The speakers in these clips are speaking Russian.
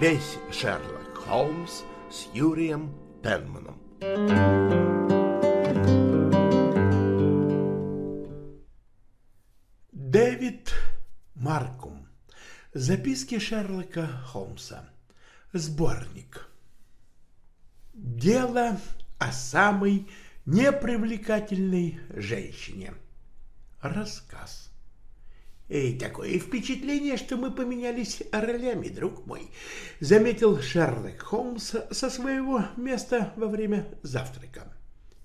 Весь Шерлок Холмс с Юрием Пенманом. Дэвид Маркум. Записки Шерлока Холмса. Сборник. Дело о самой непривлекательной женщине. Рассказ. И такое впечатление, что мы поменялись ролями, друг мой, заметил Шерлок Холмс со своего места во время завтрака.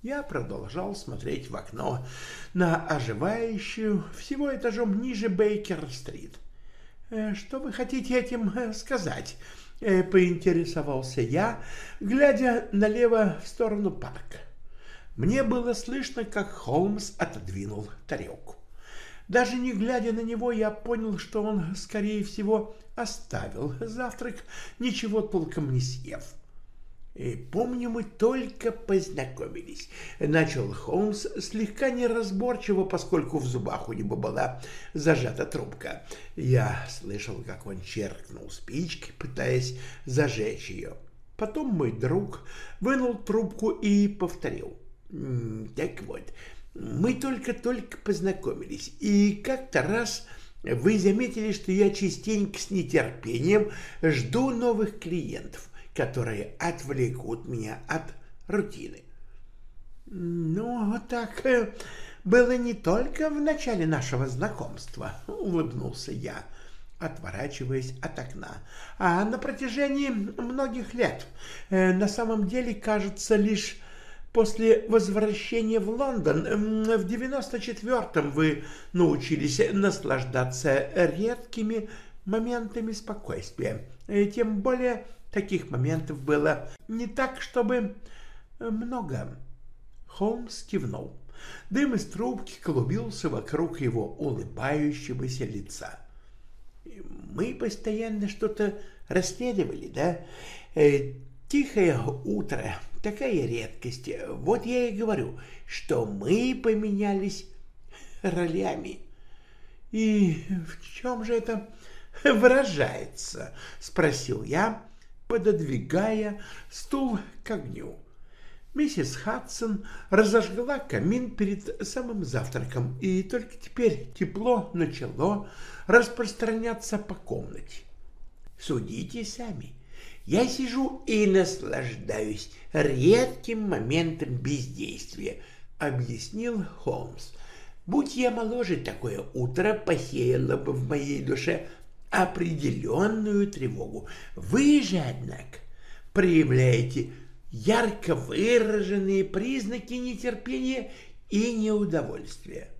Я продолжал смотреть в окно на оживающую всего этажом ниже Бейкер-стрит. «Что вы хотите этим сказать?» — поинтересовался я, глядя налево в сторону парка. Мне было слышно, как Холмс отодвинул тарелку. Даже не глядя на него, я понял, что он, скорее всего, оставил завтрак, ничего толком не съев. И помню, мы только познакомились. Начал Холмс слегка неразборчиво, поскольку в зубах у него была зажата трубка. Я слышал, как он черкнул спичкой, пытаясь зажечь ее. Потом мой друг вынул трубку и повторил. «Так вот, мы только-только познакомились, и как-то раз вы заметили, что я частенько с нетерпением жду новых клиентов, которые отвлекут меня от рутины. Ну, так э, было не только в начале нашего знакомства, улыбнулся я, отворачиваясь от окна, а на протяжении многих лет. Э, на самом деле, кажется, лишь После возвращения в Лондон в 94-м вы научились наслаждаться редкими моментами спокойствия. И тем более таких моментов было не так, чтобы много. Холмс кивнул. Дым из трубки клубился вокруг его улыбающегося лица. Мы постоянно что-то расследовали, да? Э, тихое утро, такая редкость. Вот я и говорю, что мы поменялись ролями. И в чем же это выражается? Спросил я, пододвигая стул к огню. Миссис Хадсон разожгла камин перед самым завтраком, и только теперь тепло начало распространяться по комнате. Судите сами. Я сижу и наслаждаюсь редким моментом бездействия, объяснил Холмс. Будь я моложе, такое утро посеяло бы в моей душе определенную тревогу. Вы же, однако, проявляете ярко выраженные признаки нетерпения и неудовольствия.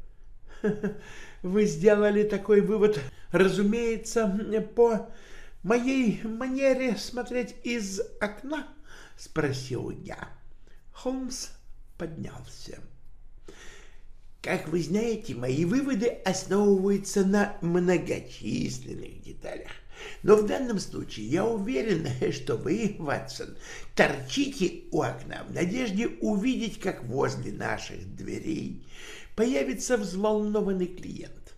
Вы сделали такой вывод, разумеется, по моей манере смотреть из окна? — спросил я. Холмс поднялся. Как вы знаете, мои выводы основываются на многочисленных деталях. Но в данном случае я уверен, что вы, Ватсон, торчите у окна в надежде увидеть, как возле наших дверей появится взволнованный клиент.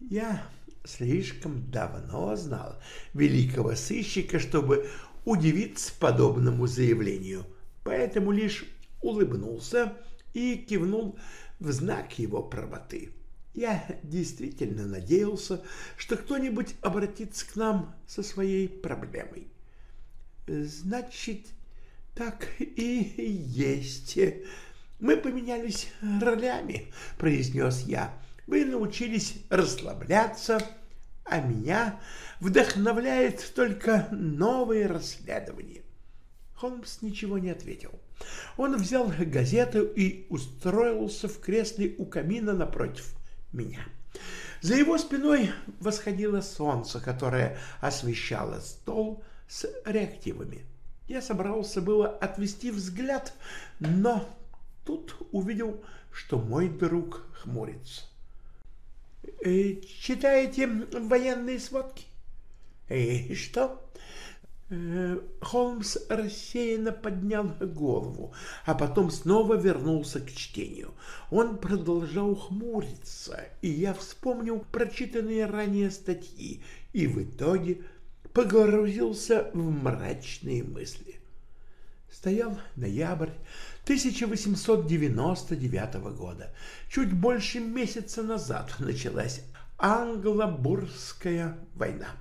Я слишком давно знал великого сыщика, чтобы удивиться подобному заявлению, поэтому лишь улыбнулся и кивнул в знак его правоты. Я действительно надеялся, что кто-нибудь обратится к нам со своей проблемой. Значит, так и есть. Мы поменялись ролями, произнес я. Вы научились расслабляться, а меня вдохновляет только новые расследования. Холмс ничего не ответил. Он взял газету и устроился в кресле у камина напротив меня. За его спиной восходило солнце, которое освещало стол с реактивами. Я собрался было отвести взгляд, но тут увидел, что мой друг хмурится. Э, читаете военные сводки? И что? Э, Холмс рассеянно поднял голову, а потом снова вернулся к чтению. Он продолжал хмуриться, и я вспомнил прочитанные ранее статьи, и в итоге погрузился в мрачные мысли. Стоял ноябрь 1899 года. Чуть больше месяца назад началась англо-бурская война.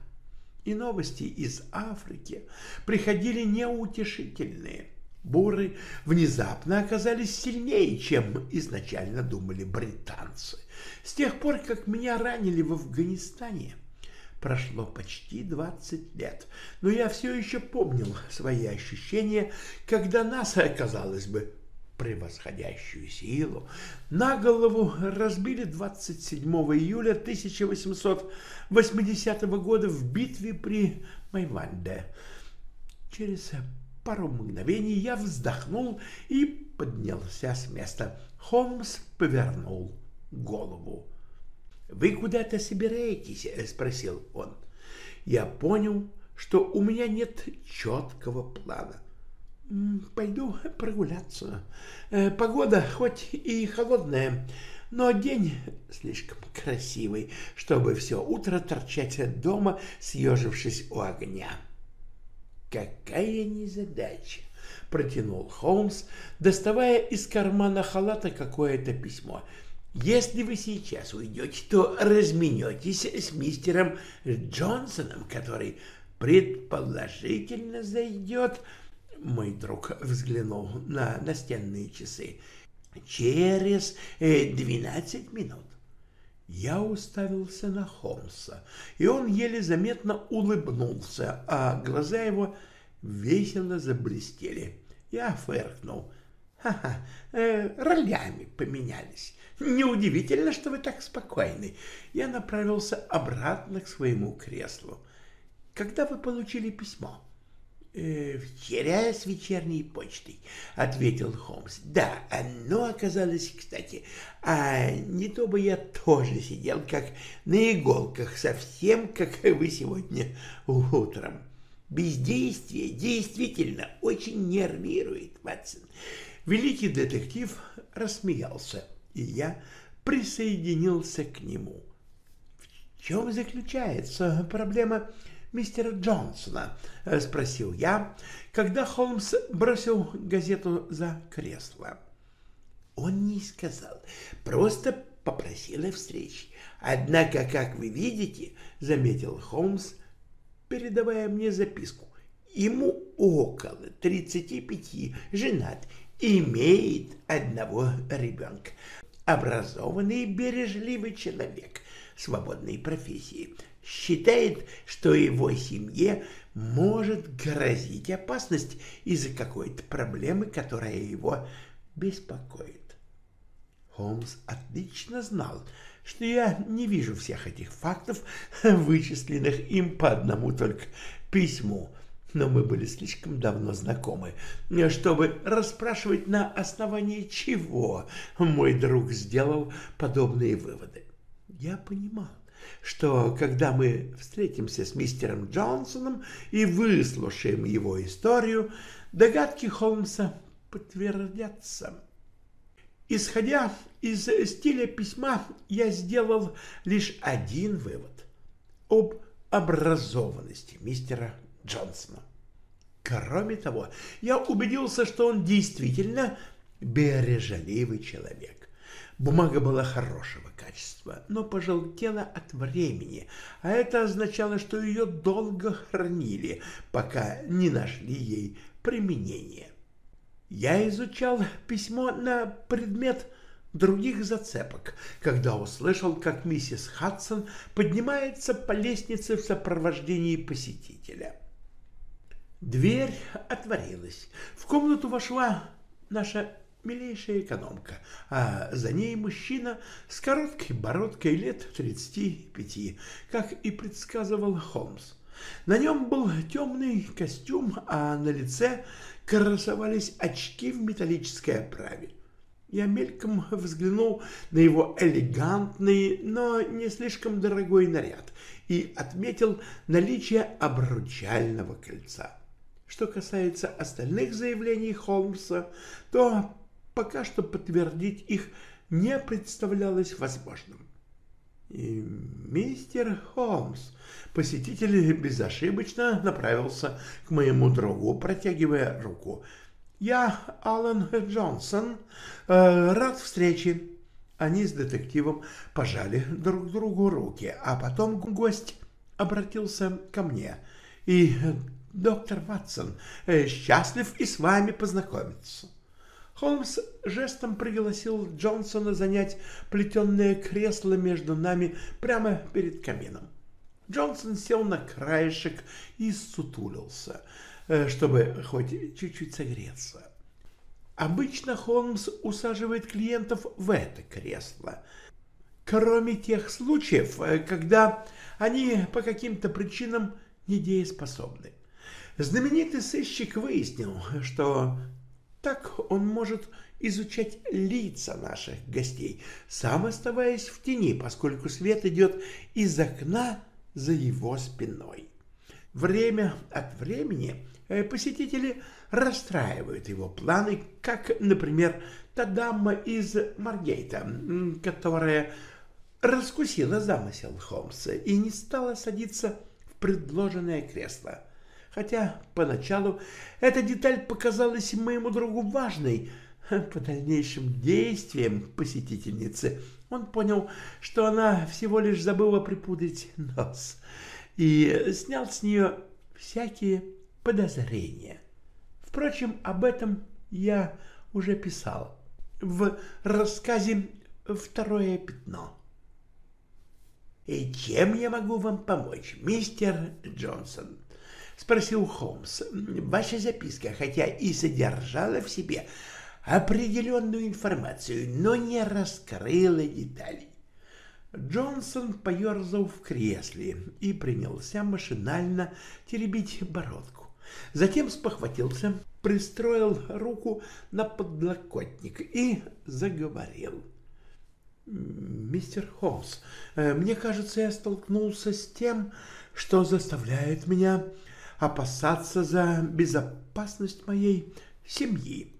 И новости из Африки приходили неутешительные. Буры внезапно оказались сильнее, чем изначально думали британцы. С тех пор, как меня ранили в Афганистане, прошло почти 20 лет, но я все еще помнил свои ощущения, когда нас, казалось бы, превосходящую силу, на голову разбили 27 июля 1880 года в битве при Майванде. Через пару мгновений я вздохнул и поднялся с места. Холмс повернул голову. «Вы куда-то собираетесь?» — спросил он. Я понял, что у меня нет четкого плана. Пойду прогуляться. Э, погода хоть и холодная, но день слишком красивый, чтобы все утро торчать дома, съежившись у огня. Какая незадача! Протянул Холмс, доставая из кармана халата какое-то письмо. Если вы сейчас уйдете, то разменетесь с мистером Джонсоном, который предположительно зайдет мой друг взглянул на настенные часы. Через э, двенадцать минут. Я уставился на Холмса, и он еле заметно улыбнулся, а глаза его весело заблестели. Я фыркнул. «Ха-ха, э, ролями поменялись. Неудивительно, что вы так спокойны». Я направился обратно к своему креслу. «Когда вы получили письмо?» «Э, «Вчера с вечерней почтой», — ответил Холмс. «Да, оно оказалось кстати. А не то бы я тоже сидел как на иголках, совсем как вы сегодня утром. Бездействие действительно очень нервирует, Ватсон». Великий детектив рассмеялся, и я присоединился к нему. «В чем заключается проблема?» мистера Джонсона?» — спросил я, когда Холмс бросил газету за кресло. Он не сказал, просто попросил о встрече. Однако, как вы видите, — заметил Холмс, передавая мне записку, — ему около тридцати пяти, женат, имеет одного ребенка. Образованный и бережливый человек свободной профессии — считает, что его семье может грозить опасность из-за какой-то проблемы, которая его беспокоит. Холмс отлично знал, что я не вижу всех этих фактов, вычисленных им по одному только письму, но мы были слишком давно знакомы, чтобы расспрашивать на основании чего мой друг сделал подобные выводы. Я понимал, что когда мы встретимся с мистером Джонсоном и выслушаем его историю, догадки Холмса подтвердятся. Исходя из стиля письма, я сделал лишь один вывод об образованности мистера Джонсона. Кроме того, я убедился, что он действительно бережливый человек. Бумага была хорошего качества, но пожелтела от времени, а это означало, что ее долго хранили, пока не нашли ей применение. Я изучал письмо на предмет других зацепок, когда услышал, как миссис Хадсон поднимается по лестнице в сопровождении посетителя. Дверь отворилась. В комнату вошла наша милейшая экономка, а за ней мужчина с короткой бородкой лет 35, как и предсказывал Холмс. На нем был темный костюм, а на лице красовались очки в металлической оправе. Я мельком взглянул на его элегантный, но не слишком дорогой наряд и отметил наличие обручального кольца. Что касается остальных заявлений Холмса, то пока что подтвердить их не представлялось возможным. И «Мистер Холмс», — посетитель безошибочно направился к моему другу, протягивая руку. «Я Алан Джонсон. Э, рад встрече». Они с детективом пожали друг другу руки, а потом гость обратился ко мне. «И доктор Ватсон, э, счастлив и с вами познакомиться». Холмс жестом пригласил Джонсона занять плетенное кресло между нами прямо перед камином. Джонсон сел на краешек и сутулился, э, чтобы хоть чуть-чуть согреться. Обычно Холмс усаживает клиентов в это кресло, кроме тех случаев, э, когда они по каким-то причинам недееспособны. Знаменитый сыщик выяснил, что так он может изучать лица наших гостей, сам оставаясь в тени, поскольку свет идет из окна за его спиной. Время от времени э, посетители расстраивают его планы, как, например, та дама из Маргейта, которая раскусила замысел Холмса и не стала садиться в предложенное кресло хотя поначалу эта деталь показалась моему другу важной. По дальнейшим действиям посетительницы он понял, что она всего лишь забыла припудрить нос и снял с нее всякие подозрения. Впрочем, об этом я уже писал в рассказе «Второе пятно». «И чем я могу вам помочь, мистер Джонсон?» — спросил Холмс. «Ваша записка, хотя и содержала в себе определенную информацию, но не раскрыла деталей». Джонсон поерзал в кресле и принялся машинально теребить бородку. Затем спохватился, пристроил руку на подлокотник и заговорил. «Мистер Холмс, э, мне кажется, я столкнулся с тем, что заставляет меня опасаться за безопасность моей семьи.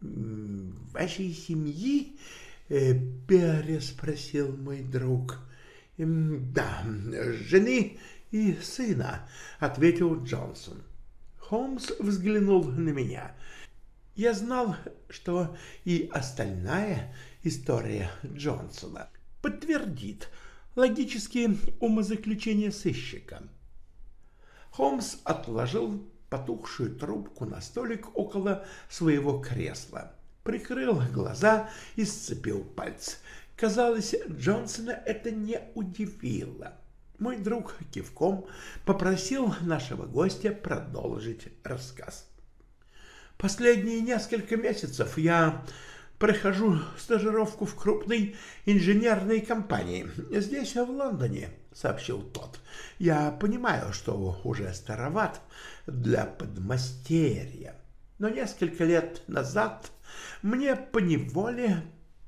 «Вашей семьи?» э, — переспросил мой друг. «Да, жены и сына», — ответил Джонсон. Холмс взглянул на меня. Я знал, что и остальная история Джонсона подтвердит логические умозаключения сыщика. Холмс отложил потухшую трубку на столик около своего кресла, прикрыл глаза и сцепил пальцы. Казалось, Джонсона это не удивило. Мой друг кивком попросил нашего гостя продолжить рассказ. Последние несколько месяцев я прохожу стажировку в крупной инженерной компании здесь, в Лондоне, — сообщил тот. «Я понимаю, что уже староват для подмастерья, но несколько лет назад мне поневоле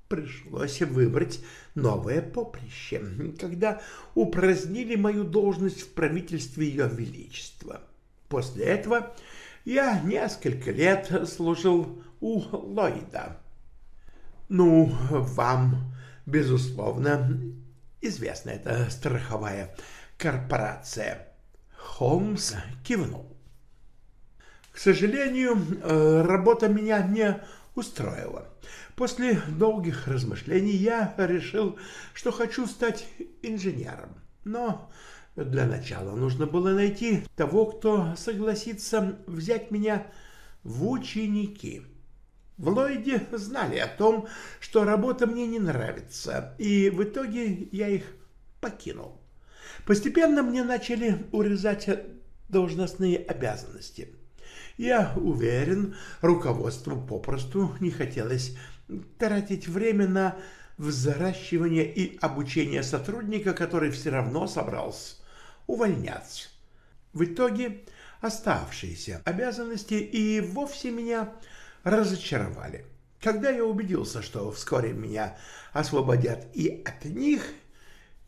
пришлось выбрать новое поприще, когда упразднили мою должность в правительстве Ее Величества. После этого я несколько лет служил у Ллойда. Ну, вам, безусловно, Известна эта страховая корпорация. Холмс кивнул. К сожалению, э, работа меня не устроила. После долгих размышлений я решил, что хочу стать инженером. Но для начала нужно было найти того, кто согласится взять меня в ученики. В Ллойде знали о том, что работа мне не нравится, и в итоге я их покинул. Постепенно мне начали урезать должностные обязанности. Я уверен, руководству попросту не хотелось тратить время на взращивание и обучение сотрудника, который все равно собрался увольняться. В итоге оставшиеся обязанности и вовсе меня разочаровали. Когда я убедился, что вскоре меня освободят и от них,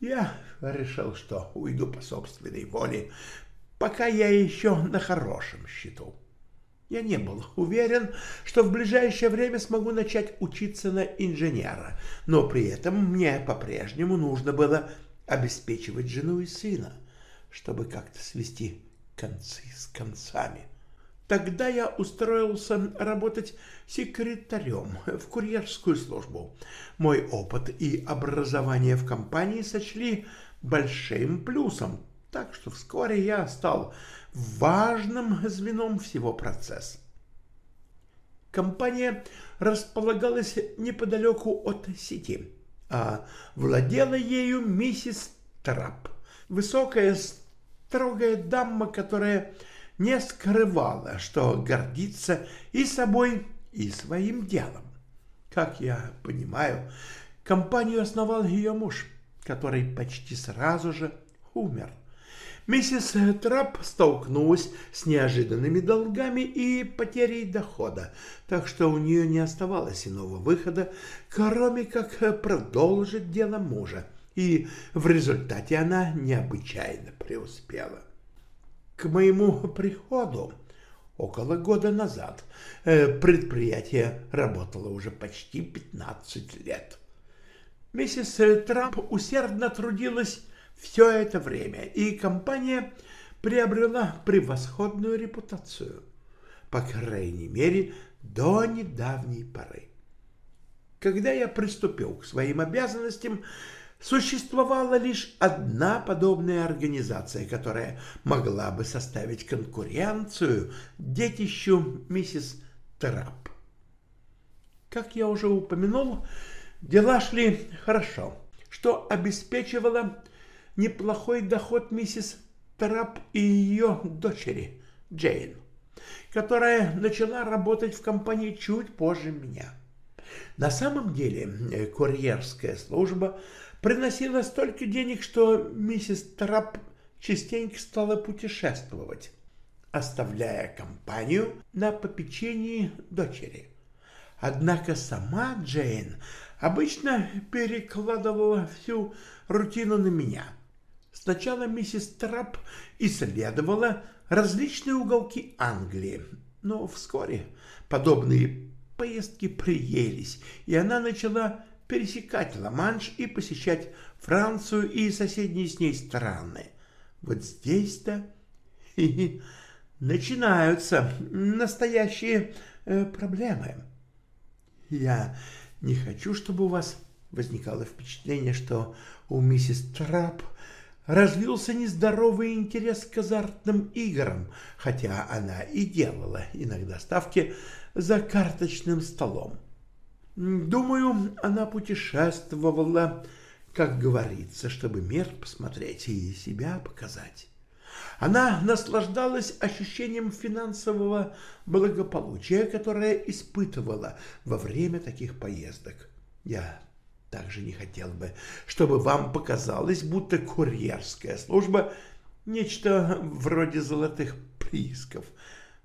я решил, что уйду по собственной воле, пока я еще на хорошем счету. Я не был уверен, что в ближайшее время смогу начать учиться на инженера, но при этом мне по-прежнему нужно было обеспечивать жену и сына. чтобы как-то свести концы с концами. Тогда я устроился работать секретарем в курьерскую службу. Мой опыт и образование в компании сочли большим плюсом, так что вскоре я стал важным звеном всего процесса. Компания располагалась неподалеку от сети, а владела ею миссис Трап, высокая строгая дама, которая не скрывала, что гордится и собой, и своим делом. Как я понимаю, компанию основал ее муж, который почти сразу же умер. Миссис Трап столкнулась с неожиданными долгами и потерей дохода, так что у нее не оставалось иного выхода, кроме как продолжить дело мужа, и в результате она необычайно преуспела. К моему приходу около года назад э, предприятие работало уже почти 15 лет. Миссис Трамп усердно трудилась все это время, и компания приобрела превосходную репутацию, по крайней мере, до недавней поры. Когда я приступил к своим обязанностям, Существовала лишь одна подобная организация, которая могла бы составить конкуренцию детищу миссис Трап. Как я уже упомянул, дела шли хорошо, что обеспечивало неплохой доход миссис Трап и ее дочери Джейн, которая начала работать в компании чуть позже меня. На самом деле э, курьерская служба – приносила столько денег, что миссис Трап частенько стала путешествовать, оставляя компанию на попечении дочери. Однако сама Джейн обычно перекладывала всю рутину на меня. Сначала миссис Трап исследовала различные уголки Англии, но вскоре подобные поездки приелись, и она начала пересекать Ла-Манш и посещать Францию и соседние с ней страны. Вот здесь-то и начинаются настоящие э, проблемы. Я не хочу, чтобы у вас возникало впечатление, что у миссис Трап развился нездоровый интерес к азартным играм, хотя она и делала иногда ставки за карточным столом. Думаю, она путешествовала, как говорится, чтобы мир посмотреть и себя показать. Она наслаждалась ощущением финансового благополучия, которое испытывала во время таких поездок. Я также не хотел бы, чтобы вам показалось, будто курьерская служба — нечто вроде золотых приисков.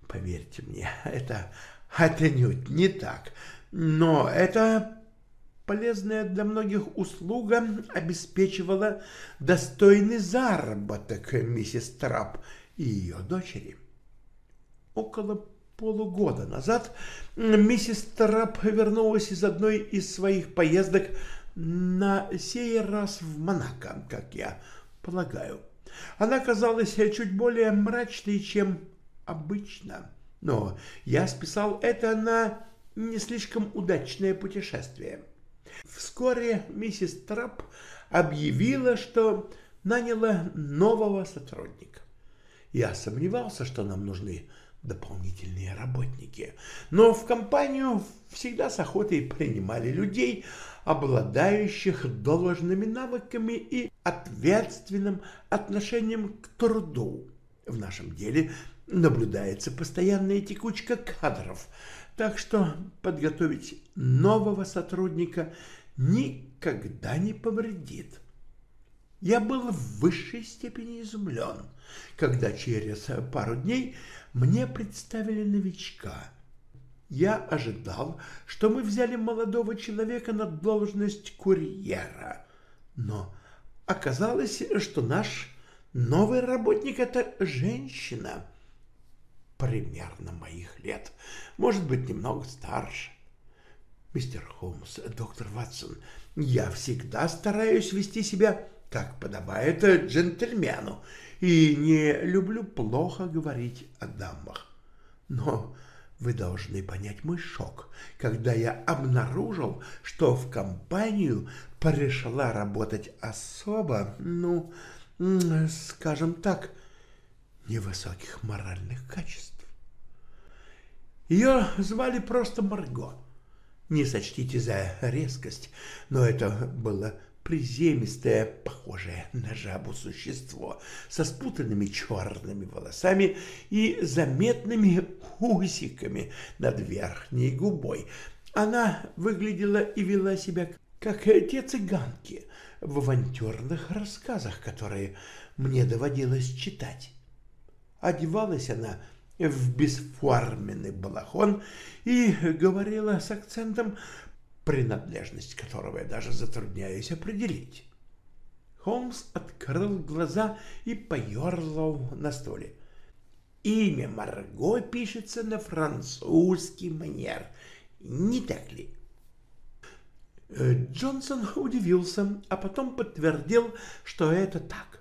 Поверьте мне, это отнюдь не так — но эта полезная для многих услуга обеспечивала достойный заработок миссис Трап и ее дочери. Около полугода назад миссис Трап вернулась из одной из своих поездок на сей раз в Монако, как я полагаю. Она казалась чуть более мрачной, чем обычно, но я списал это на не слишком удачное путешествие. Вскоре миссис Трап объявила, что наняла нового сотрудника. Я сомневался, что нам нужны дополнительные работники, но в компанию всегда с охотой принимали людей, обладающих должными навыками и ответственным отношением к труду. В нашем деле наблюдается постоянная текучка кадров – так что подготовить нового сотрудника никогда не повредит. Я был в высшей степени изумлен, когда через пару дней мне представили новичка. Я ожидал, что мы взяли молодого человека на должность курьера, но оказалось, что наш новый работник — это женщина — примерно моих лет, может быть, немного старше. Мистер Холмс, доктор Ватсон, я всегда стараюсь вести себя как подобает джентльмену, и не люблю плохо говорить о дамах. Но вы должны понять мой шок, когда я обнаружил, что в компанию пришла работать особо, ну, скажем так, невысоких моральных качеств. Ее звали просто Марго. Не сочтите за резкость, но это было приземистое, похожее на жабу существо со спутанными черными волосами и заметными усиками над верхней губой. Она выглядела и вела себя как те цыганки в авантюрных рассказах, которые мне доводилось читать. Одевалась она в бесформенный балахон и говорила с акцентом принадлежность которого я даже затрудняюсь определить. Холмс открыл глаза и поерзал на столе. Имя Марго пишется на французский манер, не так ли? Э, Джонсон удивился, а потом подтвердил, что это так.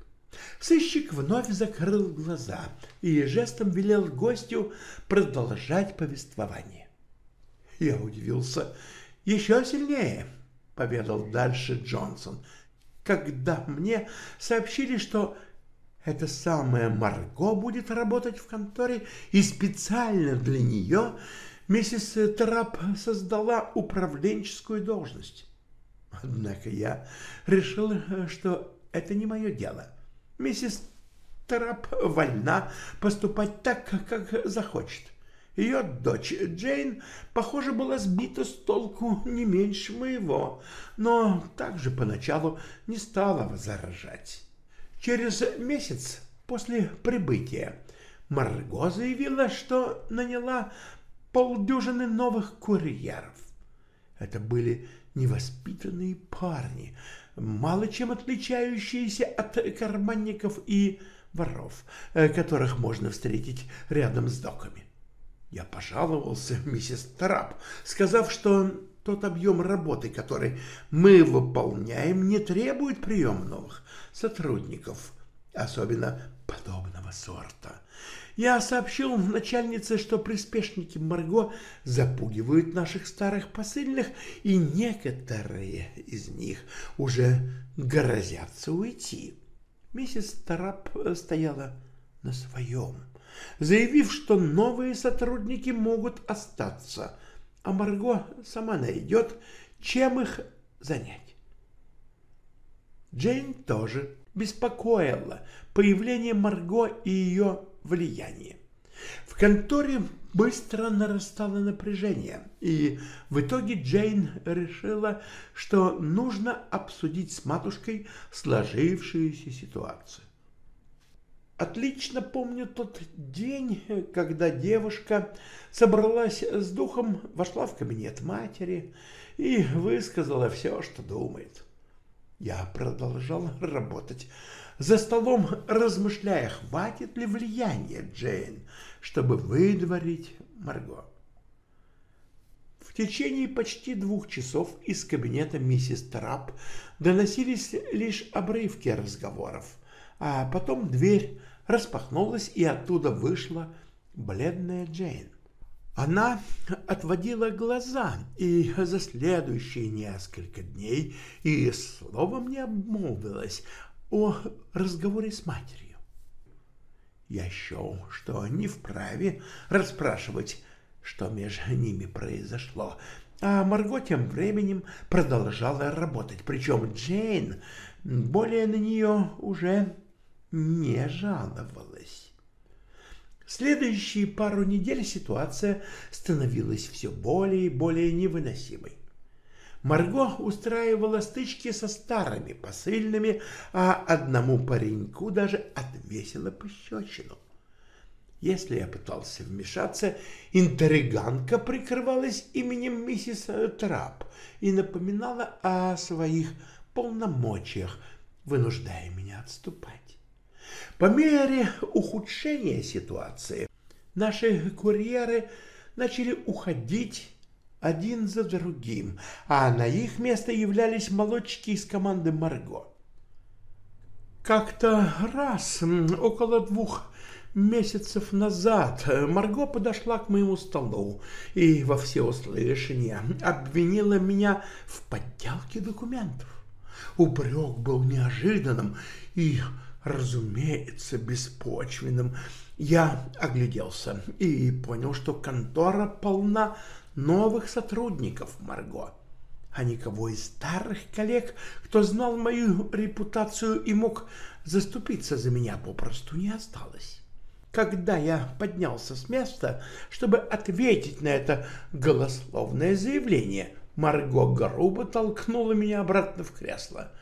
Сыщик вновь закрыл глаза и жестом велел гостю продолжать повествование. Я удивился еще сильнее, — поведал дальше Джонсон, — когда мне сообщили, что эта самая Марго будет работать в конторе, и специально для нее миссис Трап создала управленческую должность. Однако я решил, что это не мое дело. Миссис Трап вольна поступать так, как захочет. Ее дочь Джейн, похоже, была сбита с толку не меньше моего, но также поначалу не стала возражать. Через месяц после прибытия Марго заявила, что наняла полдюжины новых курьеров. Это были невоспитанные парни, мало чем отличающиеся от карманников и воров, э, которых можно встретить рядом с доками. Я пожаловался миссис Трап, сказав, что тот объем работы, который мы выполняем, не требует приема новых сотрудников, особенно подобного сорта. Я сообщил начальнице, что приспешники Марго запугивают наших старых посыльных, и некоторые из них уже грозятся уйти. Миссис Тарап стояла на своем заявив, что новые сотрудники могут остаться, а Марго сама найдет, чем их занять. Джейн тоже беспокоила появление Марго и ее влияние. В конторе быстро нарастало напряжение, и в итоге Джейн решила, что нужно обсудить с матушкой сложившуюся ситуацию. Отлично помню тот день, когда девушка собралась с духом, вошла в кабинет матери и высказала все, что думает. Я продолжал работать за столом, размышляя, хватит ли влияния Джейн, чтобы выдворить Марго. В течение почти двух часов из кабинета миссис Трап доносились лишь обрывки разговоров, а потом дверь распахнулась, и оттуда вышла бледная Джейн. Она отводила глаза и за следующие несколько дней и словом не обмолвилась о разговоре с матерью. Я счел, что не вправе расспрашивать, что между ними произошло, а Марго тем временем продолжала работать, причем Джейн более на нее уже не жаловалась. Следующие пару недель ситуация становилась все более и более невыносимой. Марго устраивала стычки со старыми посыльными, а одному пареньку даже отвесила пощечину. Если я пытался вмешаться, интриганка прикрывалась именем миссис Трап и напоминала о своих полномочиях, вынуждая меня отступать. По мере ухудшения ситуации наши курьеры начали уходить один за другим, а на их место являлись молодчики из команды «Марго». Как-то раз, около двух месяцев назад, Марго подошла к моему столу и во всеуслышание обвинила меня в подделке документов. Упрек был неожиданным и, разумеется, беспочвенным. Я огляделся и понял, что контора полна новых сотрудников Марго а никого из старых коллег, кто знал мою репутацию и мог заступиться за меня, попросту не осталось. Когда я поднялся с места, чтобы ответить на это голословное заявление, Марго грубо толкнула меня обратно в кресло.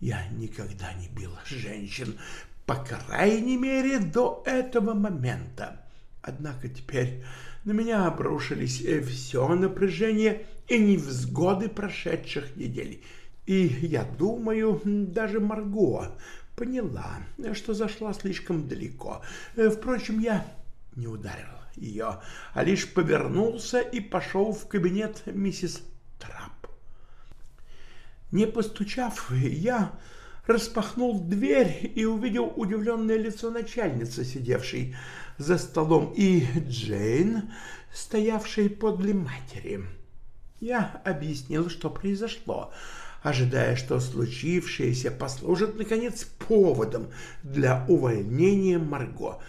Я никогда не бил женщин, по крайней мере, до этого момента. Однако теперь на меня обрушились все напряжение и невзгоды прошедших недель. И я думаю, даже Марго поняла, что зашла слишком далеко. Впрочем, я не ударил ее, а лишь повернулся и пошел в кабинет миссис Трап. Не постучав, я распахнул дверь и увидел удивленное лицо начальницы, сидевшей за столом, и Джейн, стоявшей подле матери. Я объяснил, что произошло, ожидая, что случившееся послужит, наконец, поводом для увольнения Марго.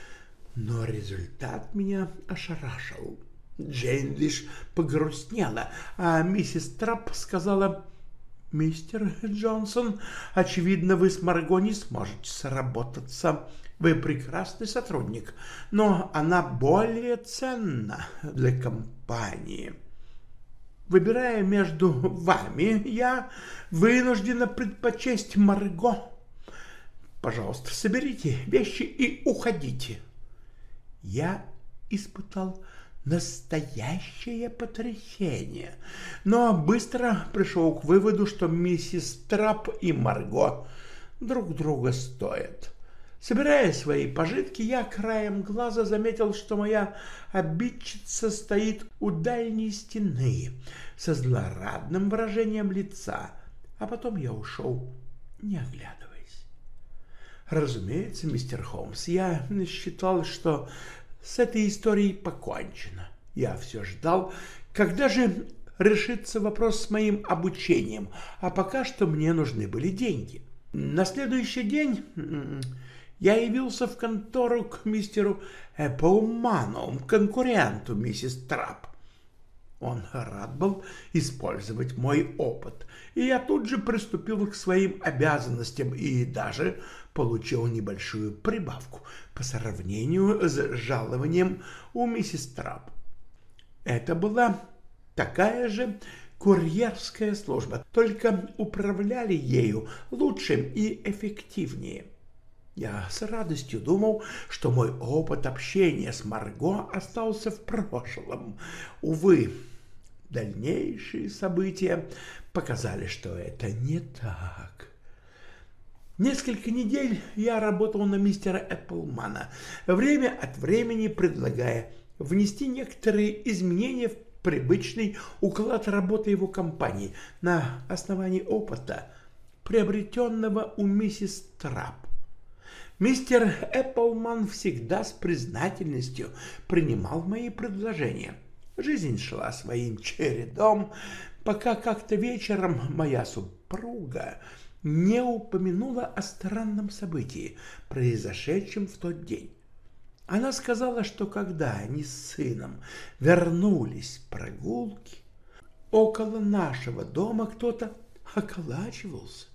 Но результат меня ошарашил. Джейн лишь погрустнела, а миссис Трапп сказала, «Мистер Джонсон, очевидно, вы с Марго не сможете сработаться. Вы прекрасный сотрудник, но она более ценна для компании». Выбирая между вами, я вынуждена предпочесть Марго. Пожалуйста, соберите вещи и уходите. Я испытал настоящее потрясение, но быстро пришел к выводу, что миссис Трап и Марго друг друга стоят. Собирая свои пожитки, я краем глаза заметил, что моя обидчица стоит у дальней стены со злорадным выражением лица, а потом я ушел, не оглядываясь. Разумеется, мистер Холмс, я считал, что с этой историей покончено. Я все ждал, когда же решится вопрос с моим обучением, а пока что мне нужны были деньги. На следующий день я явился в контору к мистеру Эпплману, конкуренту миссис Трап. Он рад был использовать мой опыт, и я тут же приступил к своим обязанностям и даже получил небольшую прибавку по сравнению с жалованием у миссис Трап. Это была такая же курьерская служба, только управляли ею лучше и эффективнее. Я с радостью думал, что мой опыт общения с Марго остался в прошлом. Увы, дальнейшие события показали, что это не так. Несколько недель я работал на мистера Эпплмана, время от времени предлагая внести некоторые изменения в привычный уклад работы его компании на основании опыта, приобретенного у миссис Трап. Мистер Эпплман всегда с признательностью принимал мои предложения. Жизнь шла своим чередом, пока как-то вечером моя супруга не упомянула о странном событии, произошедшем в тот день. Она сказала, что когда они с сыном вернулись прогулки, около нашего дома кто-то околачивался.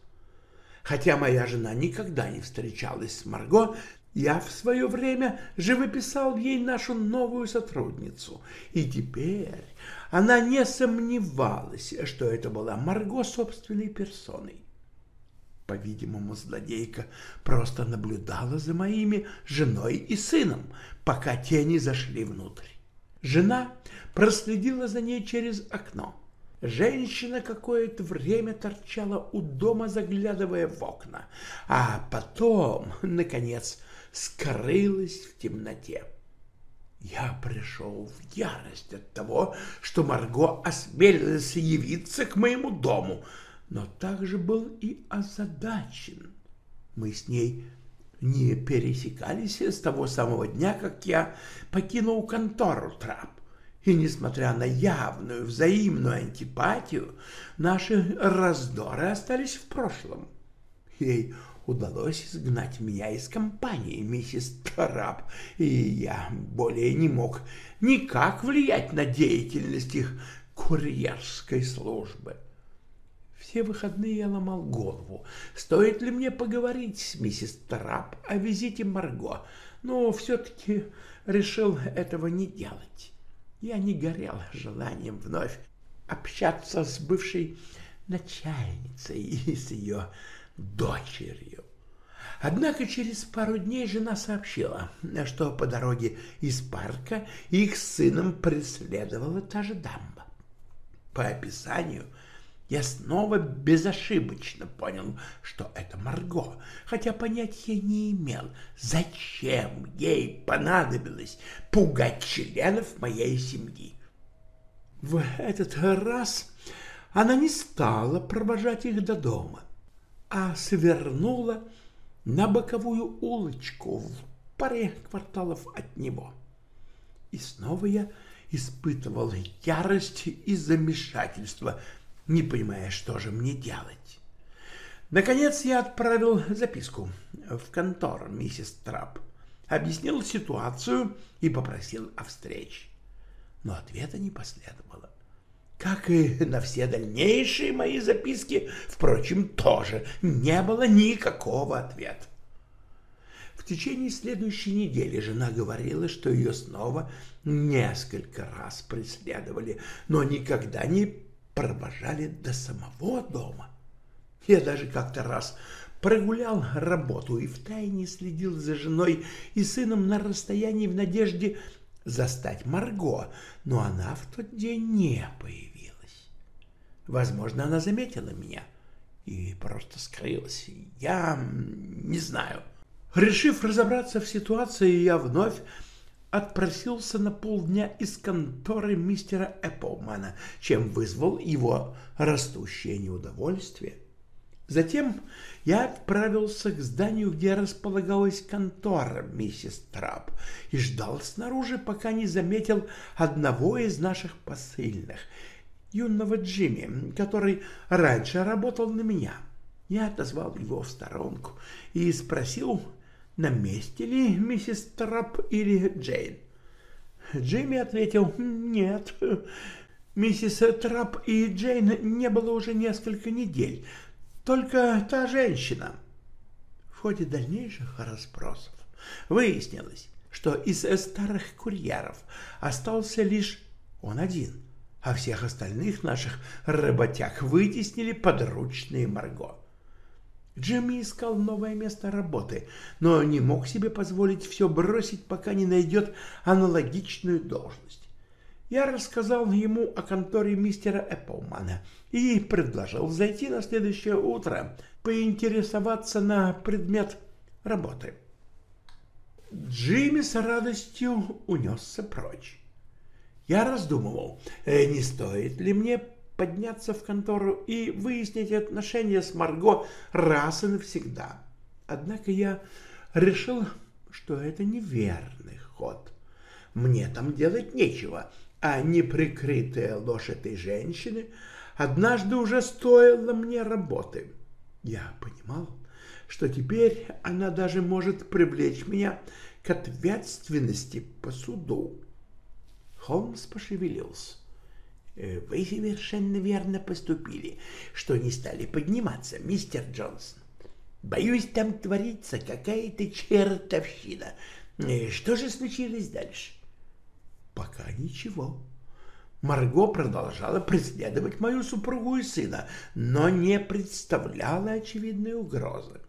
Хотя моя жена никогда не встречалась с Марго, я в свое время живописал ей нашу новую сотрудницу, и теперь она не сомневалась, что это была Марго собственной персоной. По-видимому, злодейка просто наблюдала за моими женой и сыном, пока те не зашли внутрь. Жена проследила за ней через окно. Женщина какое-то время торчала у дома, заглядывая в окна, а потом, наконец, скрылась в темноте. Я пришел в ярость от того, что Марго осмелилась явиться к моему дому, но также был и озадачен. Мы с ней не пересекались с того самого дня, как я покинул контору Трап. И, несмотря на явную взаимную антипатию, наши раздоры остались в прошлом. Ей удалось изгнать меня из компании, миссис Трап, и я более не мог никак влиять на деятельность их курьерской службы. Все выходные я ломал голову, стоит ли мне поговорить с миссис Трап о визите Марго, но все-таки решил этого не делать. Я не горел желанием вновь общаться с бывшей начальницей и с ее дочерью. Однако через пару дней жена сообщила, что по дороге из парка их сыном преследовала та же дамба. По описанию я снова безошибочно понял, что это Марго, хотя понятия не имел, зачем ей понадобилось пугать членов моей семьи. В этот раз она не стала провожать их до дома, а свернула на боковую улочку в паре кварталов от него. И снова я испытывал ярость и замешательство, не понимая, что же мне делать. Наконец я отправил записку в контору миссис Трап, объяснил ситуацию и попросил о встрече. Но ответа не последовало. Как и на все дальнейшие мои записки, впрочем, тоже не было никакого ответа. В течение следующей недели жена говорила, что ее снова несколько раз преследовали, но никогда не провожали до самого дома. Я даже как-то раз прогулял работу и втайне следил за женой и сыном на расстоянии в надежде застать Марго, но она в тот день не появилась. Возможно, она заметила меня и просто скрылась. Я не знаю. Решив разобраться в ситуации, я вновь отпросился на полдня из конторы мистера Эпплмана, чем вызвал его растущее неудовольствие. Затем я отправился к зданию, где располагалась контора миссис Трап, и ждал снаружи, пока не заметил одного из наших посыльных, юного Джимми, который раньше работал на меня. Я отозвал его в сторонку и спросил, на месте ли миссис Трап или Джейн. Джимми ответил «Нет». Миссис Трап и Джейн не было уже несколько недель, только та женщина. В ходе дальнейших расспросов выяснилось, что из старых курьеров остался лишь он один, а всех остальных наших работяг вытеснили подручные Марго. Джимми искал новое место работы, но не мог себе позволить все бросить, пока не найдет аналогичную должность. Я рассказал ему о конторе мистера Эпплмана и предложил зайти на следующее утро, поинтересоваться на предмет работы. Джимми с радостью унесся прочь. Я раздумывал, э, не стоит ли мне подняться в контору и выяснить отношения с Марго раз и навсегда. Однако я решил, что это неверный ход. Мне там делать нечего, а неприкрытая ложь этой женщины однажды уже стоила мне работы. Я понимал, что теперь она даже может привлечь меня к ответственности по суду. Холмс пошевелился. Э, вы совершенно верно поступили, что не стали подниматься, мистер Джонсон. Боюсь, там творится какая-то чертовщина. Э, что же случилось дальше? Пока ничего. Марго продолжала преследовать мою супругу и сына, но не представляла очевидной угрозы.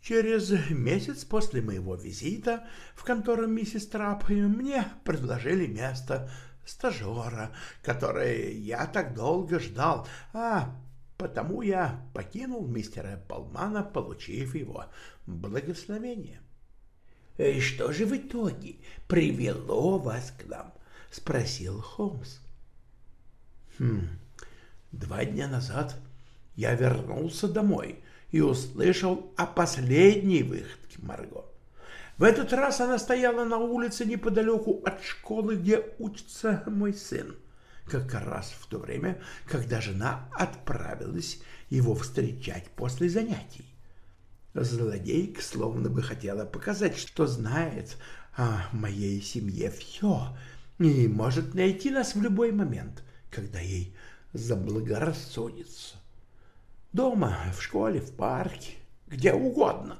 Через месяц после моего визита в контору миссис Трап мне предложили место стажера, которое я так долго ждал, а потому я покинул мистера Полмана, получив его благословение. «И «Э, что же в итоге привело вас к нам?» — спросил Холмс. «Хм, два дня назад я вернулся домой и услышал о последней выходке Марго. В этот раз она стояла на улице неподалеку от школы, где учится мой сын, как раз в то время, когда жена отправилась его встречать после занятий. Злодейка словно бы хотела показать, что знает о моей семье все и может найти нас в любой момент, когда ей заблагорассудится. Дома, в школе, в парке, где угодно.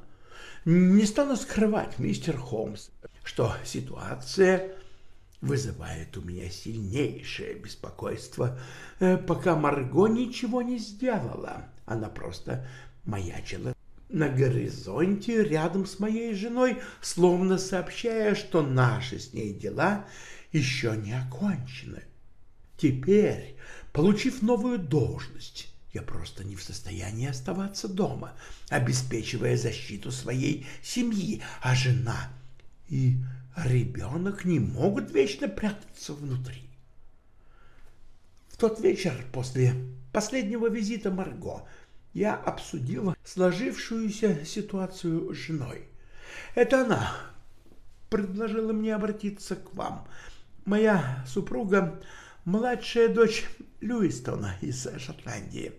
Не стану скрывать, мистер Холмс, что ситуация вызывает у меня сильнейшее беспокойство, э, пока Марго ничего не сделала. Она просто маячила на горизонте рядом с моей женой, словно сообщая, что наши с ней дела еще не окончены. Теперь, получив новую должность, я просто не в состоянии оставаться дома, обеспечивая защиту своей семьи, а жена и ребенок не могут вечно прятаться внутри. В тот вечер после последнего визита Марго я обсудила сложившуюся ситуацию с женой. Это она предложила мне обратиться к вам. Моя супруга — младшая дочь Льюистона из Шотландии.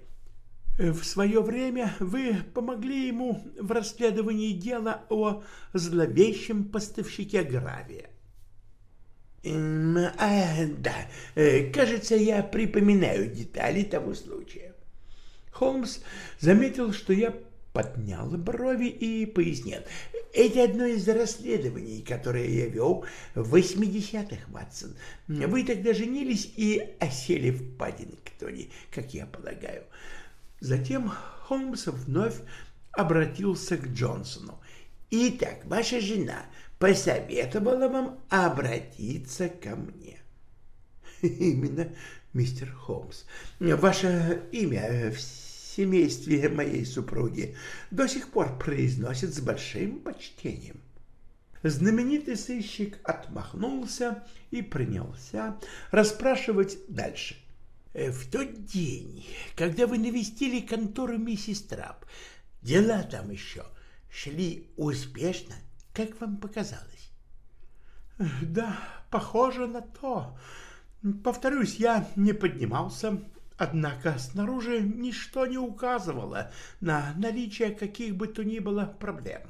В свое время вы помогли ему в расследовании дела о зловещем поставщике гравия. А, да, э, кажется, я припоминаю детали того случая. Холмс заметил, что я поднял брови и пояснил. Это одно из расследований, которое я вел в 80-х, Ватсон. Вы тогда женились и осели в Паддингтоне, как я полагаю. Затем Холмс вновь обратился к Джонсону. «Итак, ваша жена посоветовала вам обратиться ко мне». «Именно, мистер Холмс. Ваше имя в семействе моей супруги до сих пор произносит с большим почтением». Знаменитый сыщик отмахнулся и принялся расспрашивать дальше. Э, в тот день, когда вы навестили контору миссис Трап, дела там еще шли успешно, как вам показалось? Да, похоже на то. Повторюсь, я не поднимался, однако снаружи ничто не указывало на наличие каких бы то ни было проблем.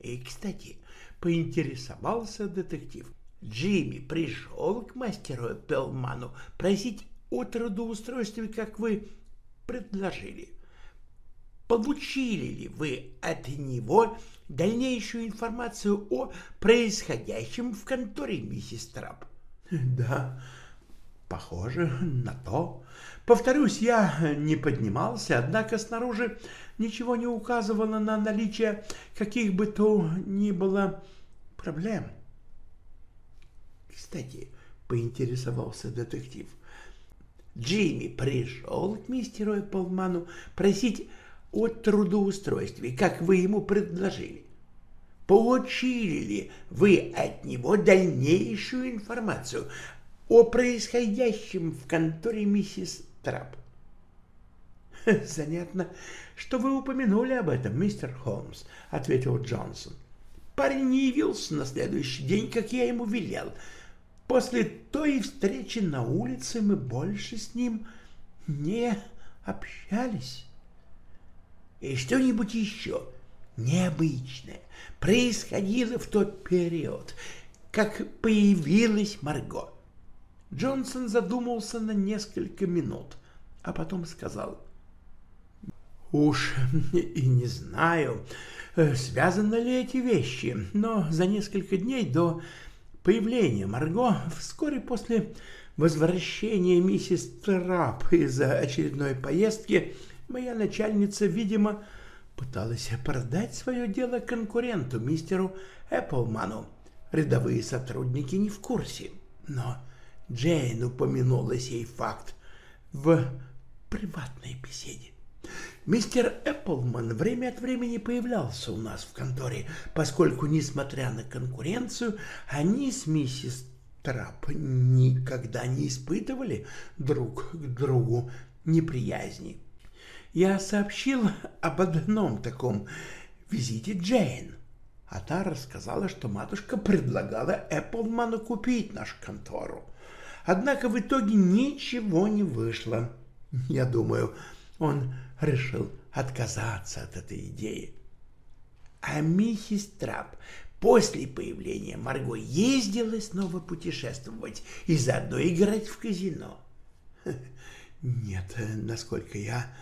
И, кстати, поинтересовался детектив. Джимми пришел к мастеру Пелману просить о трудоустройстве, как вы предложили. Получили ли вы от него дальнейшую информацию о происходящем в конторе миссис Трап? Да, похоже на то. Повторюсь, я не поднимался, однако снаружи ничего не указывало на наличие каких бы то ни было проблем. Кстати, поинтересовался детектив — Джимми пришел к мистеру Эпплману просить о трудоустройстве, как вы ему предложили. Получили ли вы от него дальнейшую информацию о происходящем в конторе миссис Трап? «Занятно, что вы упомянули об этом, мистер Холмс», — ответил Джонсон. «Парень не явился на следующий день, как я ему велел, После той встречи на улице мы больше с ним не общались. И что-нибудь еще необычное происходило в тот период, как появилась Марго. Джонсон задумался на несколько минут, а потом сказал, «Уж и не знаю, связаны ли эти вещи, но за несколько дней до Появление Марго вскоре после возвращения миссис Трап из очередной поездки моя начальница, видимо, пыталась продать свое дело конкуренту, мистеру Эпплману. Рядовые сотрудники не в курсе, но Джейн упомянула сей факт в приватной беседе. Мистер Эпплман время от времени появлялся у нас в конторе, поскольку, несмотря на конкуренцию, они с миссис Трап никогда не испытывали друг к другу неприязни. Я сообщил об одном таком визите Джейн, а та рассказала, что матушка предлагала Эпплману купить нашу контору. Однако в итоге ничего не вышло. Я думаю, он решил отказаться от этой идеи. А миссис Трап после появления Марго ездила снова путешествовать и заодно играть в казино. Нет, насколько я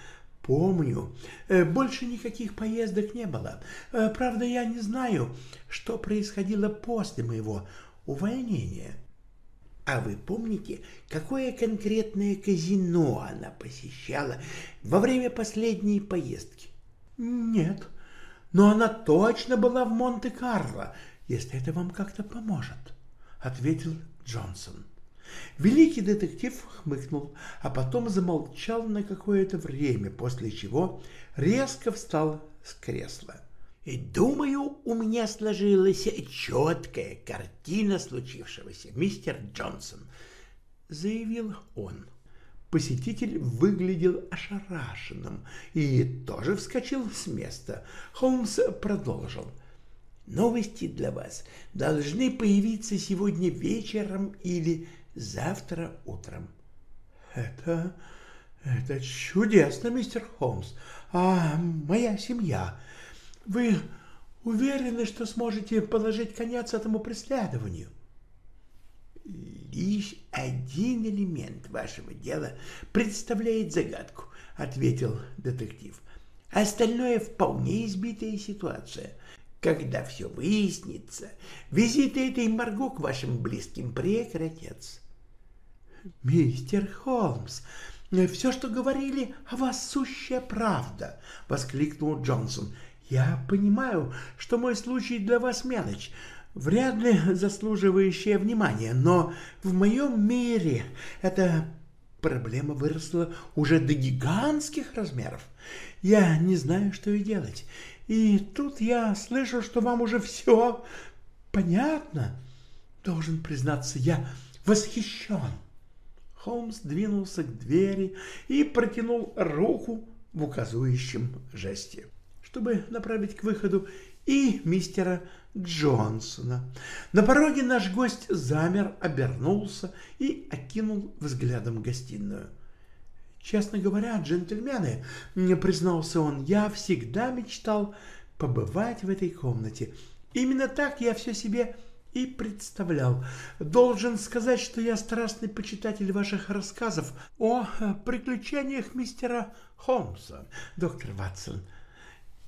помню, э, больше никаких поездок не было. Э, правда, я не знаю, что происходило после моего увольнения. А вы помните, какое конкретное казино она посещала во время последней поездки? Нет, но она точно была в Монте-Карло, если это вам как-то поможет, ответил Джонсон. Великий детектив хмыкнул, а потом замолчал на какое-то время, после чего резко встал с кресла. И думаю, у меня сложилась четкая картина случившегося, мистер Джонсон, заявил он. Посетитель выглядел ошарашенным и тоже вскочил с места. Холмс продолжил. Новости для вас должны появиться сегодня вечером или завтра утром. Это... это чудесно, мистер Холмс. А моя семья... Вы уверены, что сможете положить конец этому преследованию? Лишь один элемент вашего дела представляет загадку, ответил детектив. Остальное вполне избитая ситуация. Когда все выяснится, визиты этой Марго к вашим близким прекратятся. Мистер Холмс, все, что говорили о вас, сущая правда, воскликнул Джонсон. Я понимаю, что мой случай для вас мелочь, вряд ли заслуживающая внимания, но в моем мире эта проблема выросла уже до гигантских размеров. Я не знаю, что и делать. И тут я слышу, что вам уже все понятно. Должен признаться, я восхищен. Холмс двинулся к двери и протянул руку в указующем жесте чтобы направить к выходу и мистера Джонсона. На пороге наш гость замер, обернулся и окинул взглядом гостиную. «Честно говоря, джентльмены, — мне признался он, — я всегда мечтал побывать в этой комнате. Именно так я все себе и представлял. Должен сказать, что я страстный почитатель ваших рассказов о приключениях мистера Холмса, доктор Ватсон.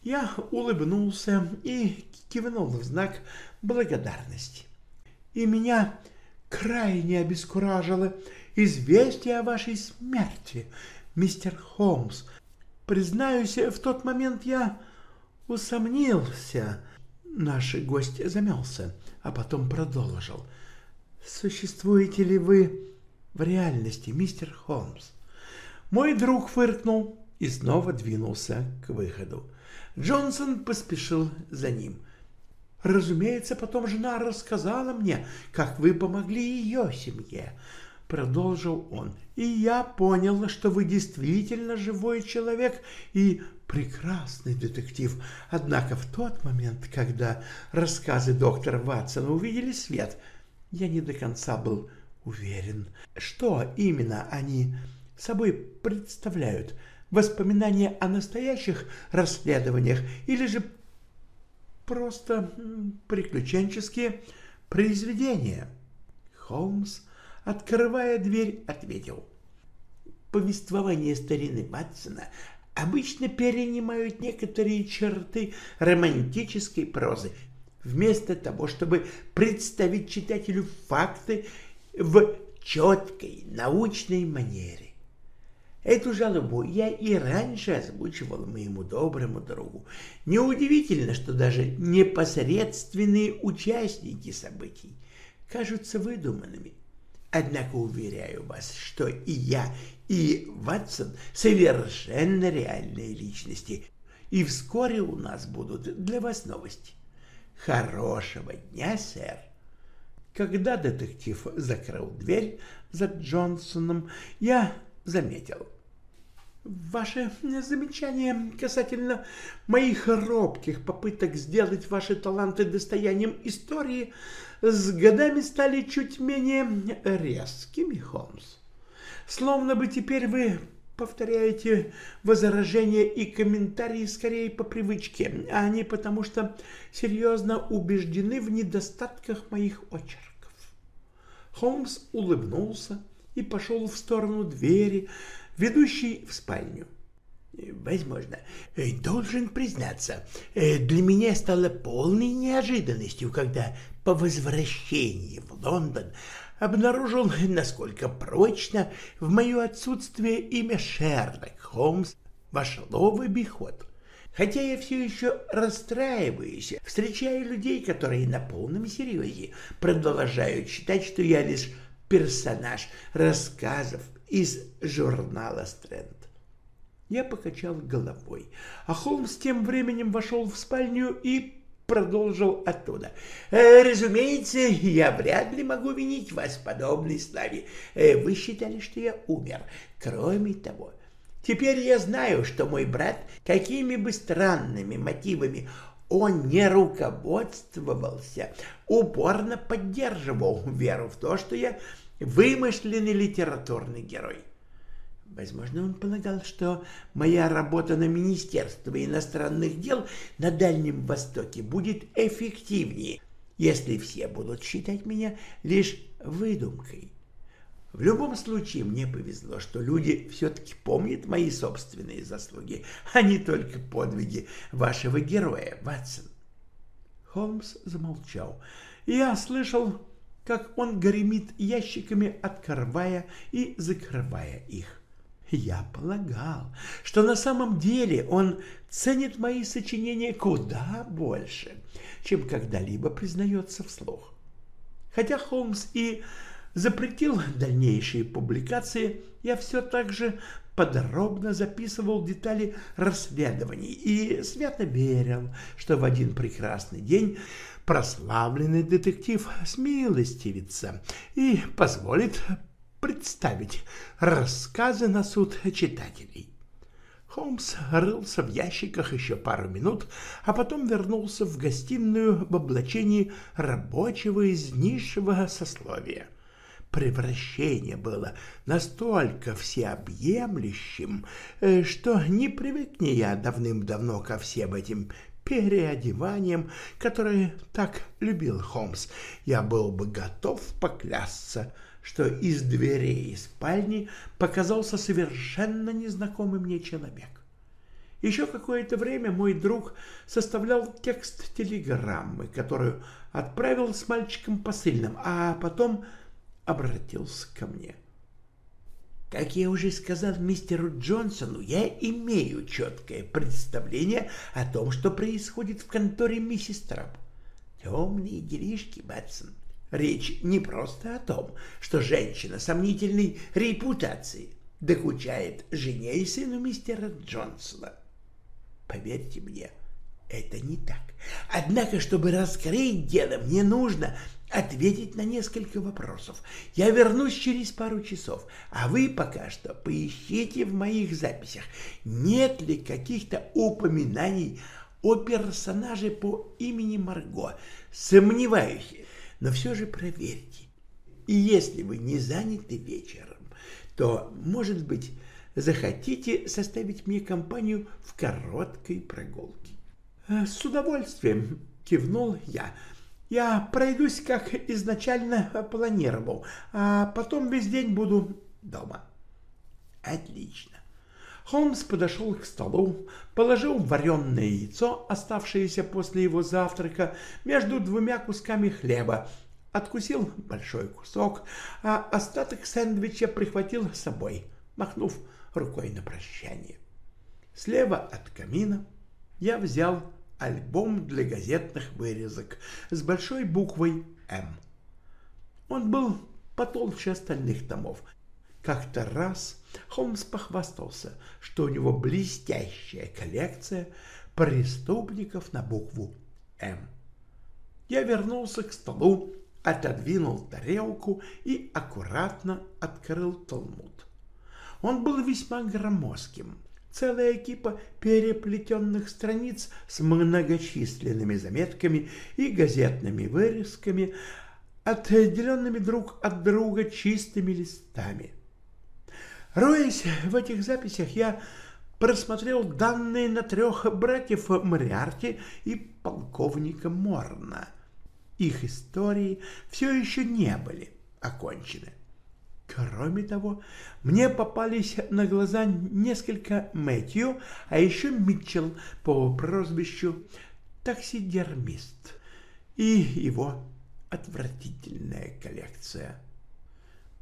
Я улыбнулся и кивнул в знак благодарности. И меня крайне обескуражило известие о вашей смерти, мистер Холмс. Признаюсь, в тот момент я усомнился. Наш гость замялся, а потом продолжил. Существуете ли вы в реальности, мистер Холмс? Мой друг фыркнул и снова двинулся к выходу. Джонсон поспешил за ним. «Разумеется, потом жена рассказала мне, как вы помогли ее семье», — продолжил он. «И я понял, что вы действительно живой человек и прекрасный детектив. Однако в тот момент, когда рассказы доктора Ватсона увидели свет, я не до конца был уверен, что именно они собой представляют» воспоминания о настоящих расследованиях или же просто приключенческие произведения. Холмс, открывая дверь, ответил. Повествования старины Ватсона обычно перенимают некоторые черты романтической прозы, вместо того, чтобы представить читателю факты в четкой научной манере. Эту жалобу я и раньше озвучивал моему доброму другу. Неудивительно, что даже непосредственные участники событий кажутся выдуманными. Однако уверяю вас, что и я, и Ватсон совершенно реальные личности, и вскоре у нас будут для вас новости. Хорошего дня, сэр. Когда детектив закрыл дверь за Джонсоном, я заметил. Ваше замечание касательно моих робких попыток сделать ваши таланты достоянием истории с годами стали чуть менее резкими, Холмс. Словно бы теперь вы повторяете возражения и комментарии скорее по привычке, а не потому что серьезно убеждены в недостатках моих очерков. Холмс улыбнулся и пошел в сторону двери, ведущей в спальню. Возможно, должен признаться, для меня стало полной неожиданностью, когда по возвращении в Лондон обнаружил, насколько прочно в мое отсутствие имя Шерлок Холмс вошло в обиход. Хотя я все еще расстраиваюсь, встречая людей, которые на полном серьезе продолжают считать, что я лишь персонаж рассказов из журнала «Стрэнд». Я покачал головой, а Холмс тем временем вошел в спальню и продолжил оттуда. «Э, «Разумеется, я вряд ли могу винить вас в подобной славе. Э, вы считали, что я умер. Кроме того, теперь я знаю, что мой брат, какими бы странными мотивами он не руководствовался, упорно поддерживал веру в то, что я вымышленный литературный герой. Возможно, он полагал, что моя работа на Министерство иностранных дел на Дальнем Востоке будет эффективнее, если все будут считать меня лишь выдумкой. В любом случае, мне повезло, что люди все-таки помнят мои собственные заслуги, а не только подвиги вашего героя, Ватсон. Холмс замолчал. Я слышал, как он гремит ящиками, открывая и закрывая их. Я полагал, что на самом деле он ценит мои сочинения куда больше, чем когда-либо признается вслух. Хотя Холмс и запретил дальнейшие публикации, я все так же подробно записывал детали расследований и свято верил, что в один прекрасный день прославленный детектив смилостивится и позволит представить рассказы на суд читателей. Холмс рылся в ящиках еще пару минут, а потом вернулся в гостиную в облачении рабочего из низшего сословия. Превращение было настолько всеобъемлющим, э, что не привыкни я давным-давно ко всем этим переодеваниям, которые так любил Холмс. Я был бы готов поклясться, что из дверей спальни показался совершенно незнакомый мне человек. Еще какое-то время мой друг составлял текст телеграммы, которую отправил с мальчиком посыльным, а потом обратился ко мне. Как я уже сказал мистеру Джонсону, я имею четкое представление о том, что происходит в конторе миссис Трап. Темные делишки, Батсон. Речь не просто о том, что женщина сомнительной репутации докучает жене и сыну мистера Джонсона. Поверьте мне, это не так. Однако, чтобы раскрыть дело, мне нужно ответить на несколько вопросов. Я вернусь через пару часов, а вы пока что поищите в моих записях, нет ли каких-то упоминаний о персонаже по имени Марго. Сомневаюсь, но все же проверьте. И если вы не заняты вечером, то, может быть, захотите составить мне компанию в короткой прогулке. Э, с удовольствием кивнул я. Я пройдусь, как изначально планировал, а потом весь день буду дома. Отлично. Холмс подошел к столу, положил вареное яйцо, оставшееся после его завтрака, между двумя кусками хлеба, откусил большой кусок, а остаток сэндвича прихватил с собой, махнув рукой на прощание. Слева от камина я взял альбом для газетных вырезок с большой буквой «М». Он был потолще остальных томов, как-то раз Холмс похвастался, что у него блестящая коллекция преступников на букву «М». Я вернулся к столу, отодвинул тарелку и аккуратно открыл Талмуд. Он был весьма громоздким. Целая экипа переплетенных страниц с многочисленными заметками и газетными вырезками, отделенными друг от друга чистыми листами. Роясь в этих записях, я просмотрел данные на трех братьев Мариарти и полковника Морна. Их истории все еще не были окончены. Кроме того, мне попались на глаза несколько Мэтью, а еще Митчелл по прозвищу таксидермист и его отвратительная коллекция.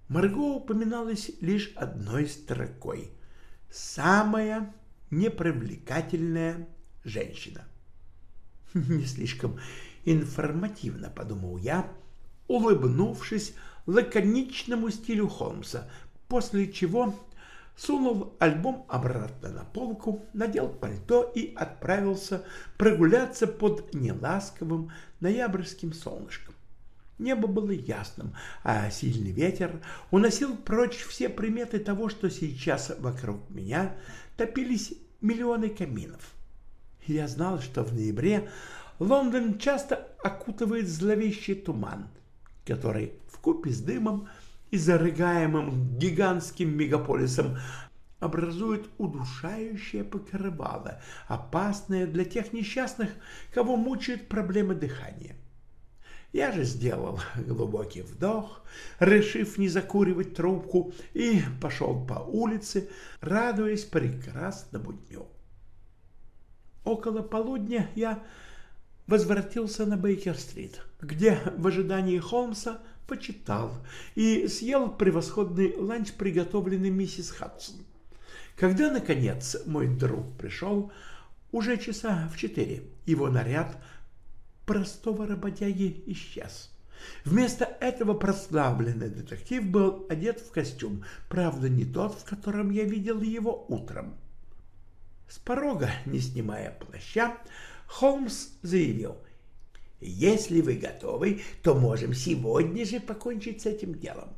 Марго упоминалась лишь одной строкой. Самая непривлекательная женщина. Не слишком информативно, подумал я, улыбнувшись лаконичному стилю Холмса, после чего сунул альбом обратно на полку, надел пальто и отправился прогуляться под неласковым ноябрьским солнышком. Небо было ясным, а сильный ветер уносил прочь все приметы того, что сейчас вокруг меня топились миллионы каминов. Я знал, что в ноябре Лондон часто окутывает зловещий туман, который вкупе с дымом и зарыгаемым гигантским мегаполисом образует удушающее покрывало, опасное для тех несчастных, кого мучают проблемы дыхания. Я же сделал глубокий вдох, решив не закуривать трубку, и пошел по улице, радуясь прекрасному дню. Около полудня я возвратился на Бейкер-стрит, где в ожидании Холмса почитал и съел превосходный ланч, приготовленный миссис Хадсон. Когда, наконец, мой друг пришел, уже часа в четыре, его наряд – простого работяги исчез. Вместо этого прославленный детектив был одет в костюм, правда, не тот, в котором я видел его утром. С порога, не снимая плаща, Холмс заявил, «Если вы готовы, то можем сегодня же покончить с этим делом».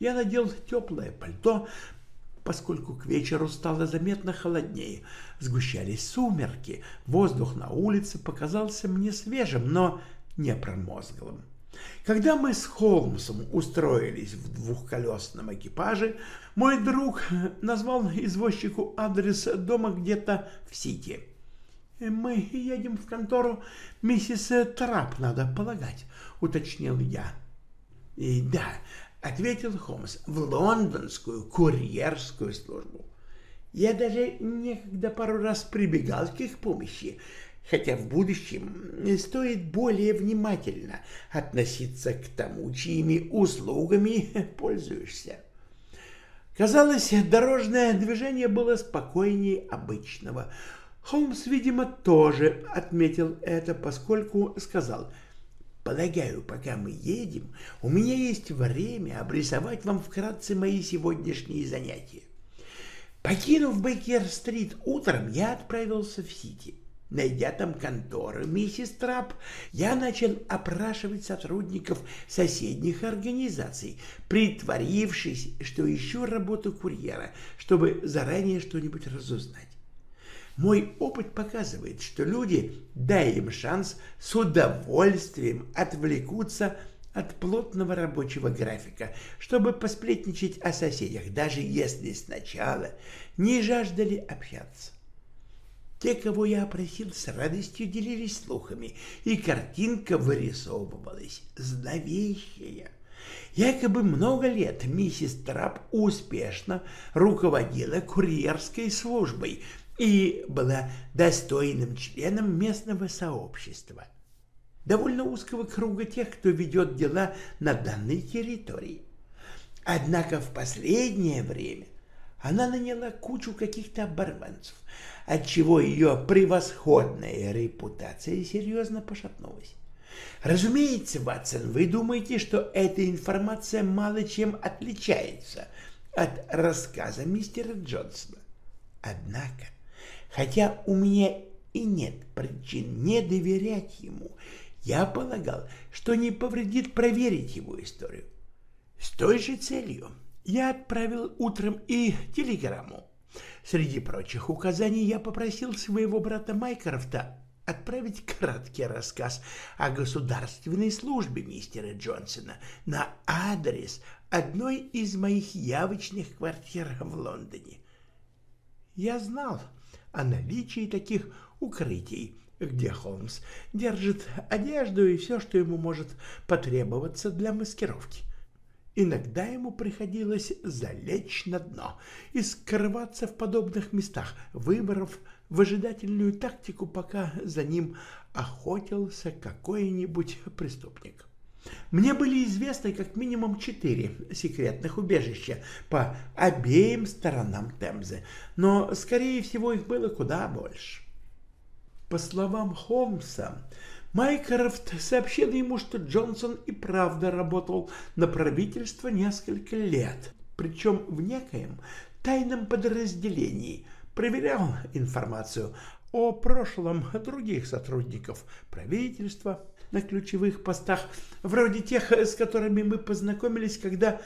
Я надел теплое пальто, поскольку к вечеру стало заметно холоднее. Сгущались сумерки, воздух на улице показался мне свежим, но не промозглым. Когда мы с Холмсом устроились в двухколесном экипаже, мой друг назвал извозчику адрес дома где-то в Сити. «Мы едем в контору миссис Трап, надо полагать», — уточнил я. И «Да, — ответил Холмс, — в лондонскую курьерскую службу. Я даже некогда пару раз прибегал к их помощи, хотя в будущем стоит более внимательно относиться к тому, чьими услугами пользуешься. Казалось, дорожное движение было спокойнее обычного. Холмс, видимо, тоже отметил это, поскольку сказал — Полагаю, пока мы едем, у меня есть время обрисовать вам вкратце мои сегодняшние занятия. Покинув Бейкер-стрит утром, я отправился в Сити. Найдя там контору миссис Трап, я начал опрашивать сотрудников соседних организаций, притворившись, что ищу работу курьера, чтобы заранее что-нибудь разузнать. Мой опыт показывает, что люди, дай им шанс, с удовольствием отвлекутся от плотного рабочего графика, чтобы посплетничать о соседях, даже если сначала не жаждали общаться. Те, кого я опросил, с радостью делились слухами, и картинка вырисовывалась зловещая. Якобы много лет миссис Трап успешно руководила курьерской службой – и была достойным членом местного сообщества, довольно узкого круга тех, кто ведет дела на данной территории. Однако в последнее время она наняла кучу каких-то оборванцев, отчего ее превосходная репутация серьезно пошатнулась. Разумеется, Ватсон, вы думаете, что эта информация мало чем отличается от рассказа мистера Джонсона. Однако Хотя у меня и нет причин не доверять ему, я полагал, что не повредит проверить его историю. С той же целью я отправил утром и телеграмму. Среди прочих указаний я попросил своего брата Майкрофта отправить краткий рассказ о государственной службе мистера Джонсона на адрес одной из моих явочных квартир в Лондоне. Я знал о наличии таких укрытий, где Холмс держит одежду и все, что ему может потребоваться для маскировки. Иногда ему приходилось залечь на дно и скрываться в подобных местах, выбрав выжидательную тактику, пока за ним охотился какой-нибудь преступник. Мне были известны как минимум четыре секретных убежища по обеим сторонам Темзы, но, скорее всего, их было куда больше. По словам Холмса, Майкрофт сообщил ему, что Джонсон и правда работал на правительство несколько лет, причем в некоем тайном подразделении, проверял информацию о прошлом других сотрудников правительства на ключевых постах, вроде тех, с которыми мы познакомились, когда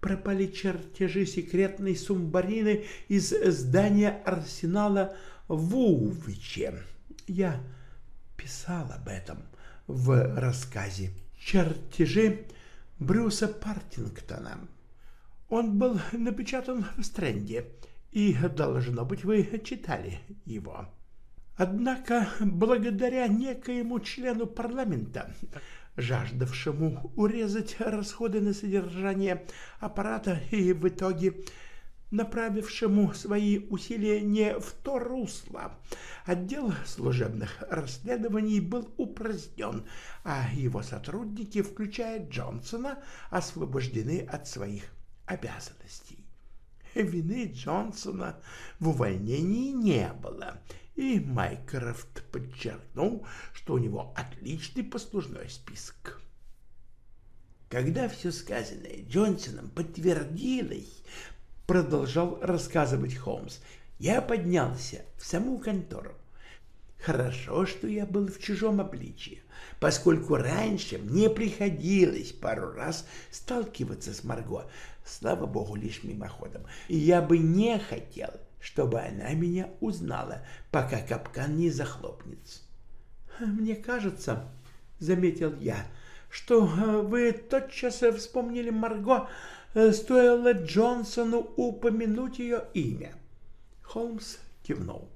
пропали чертежи секретной сумбарины из здания арсенала в Увиче. Я писал об этом в рассказе «Чертежи Брюса Партингтона». Он был напечатан в Стрэнде, и, должно быть, вы читали его. Однако, благодаря некоему члену парламента, жаждавшему урезать расходы на содержание аппарата и в итоге направившему свои усилия не в то русло. Отдел служебных расследований был упразднен, а его сотрудники, включая Джонсона, освобождены от своих обязанностей. Вины Джонсона в увольнении не было, и Майкрофт подчеркнул, что у него отличный послужной список. Когда все сказанное Джонсоном подтвердилось, продолжал рассказывать Холмс. Я поднялся в саму контору. Хорошо, что я был в чужом обличье, поскольку раньше мне приходилось пару раз сталкиваться с Марго, слава богу, лишь мимоходом, и я бы не хотел, чтобы она меня узнала, пока капкан не захлопнется. «Мне кажется, — заметил я, — что э, вы тотчас вспомнили Марго Э, стоило Джонсону упомянуть ее имя. Холмс кивнул.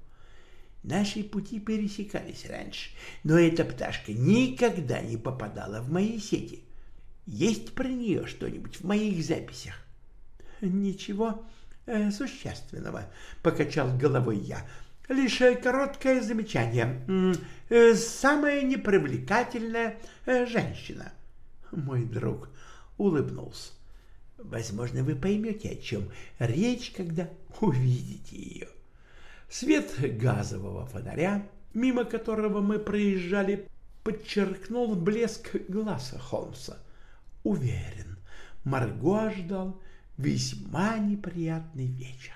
Наши пути пересекались раньше, но эта пташка никогда не попадала в мои сети. Есть про нее что-нибудь в моих записях? Ничего существенного, покачал головой я. Лишь короткое замечание. Э, самая непривлекательная э, женщина. Мой друг улыбнулся. Возможно, вы поймете, о чем речь, когда увидите ее. Свет газового фонаря, мимо которого мы проезжали, подчеркнул блеск глаза Холмса. Уверен, Марго ждал весьма неприятный вечер.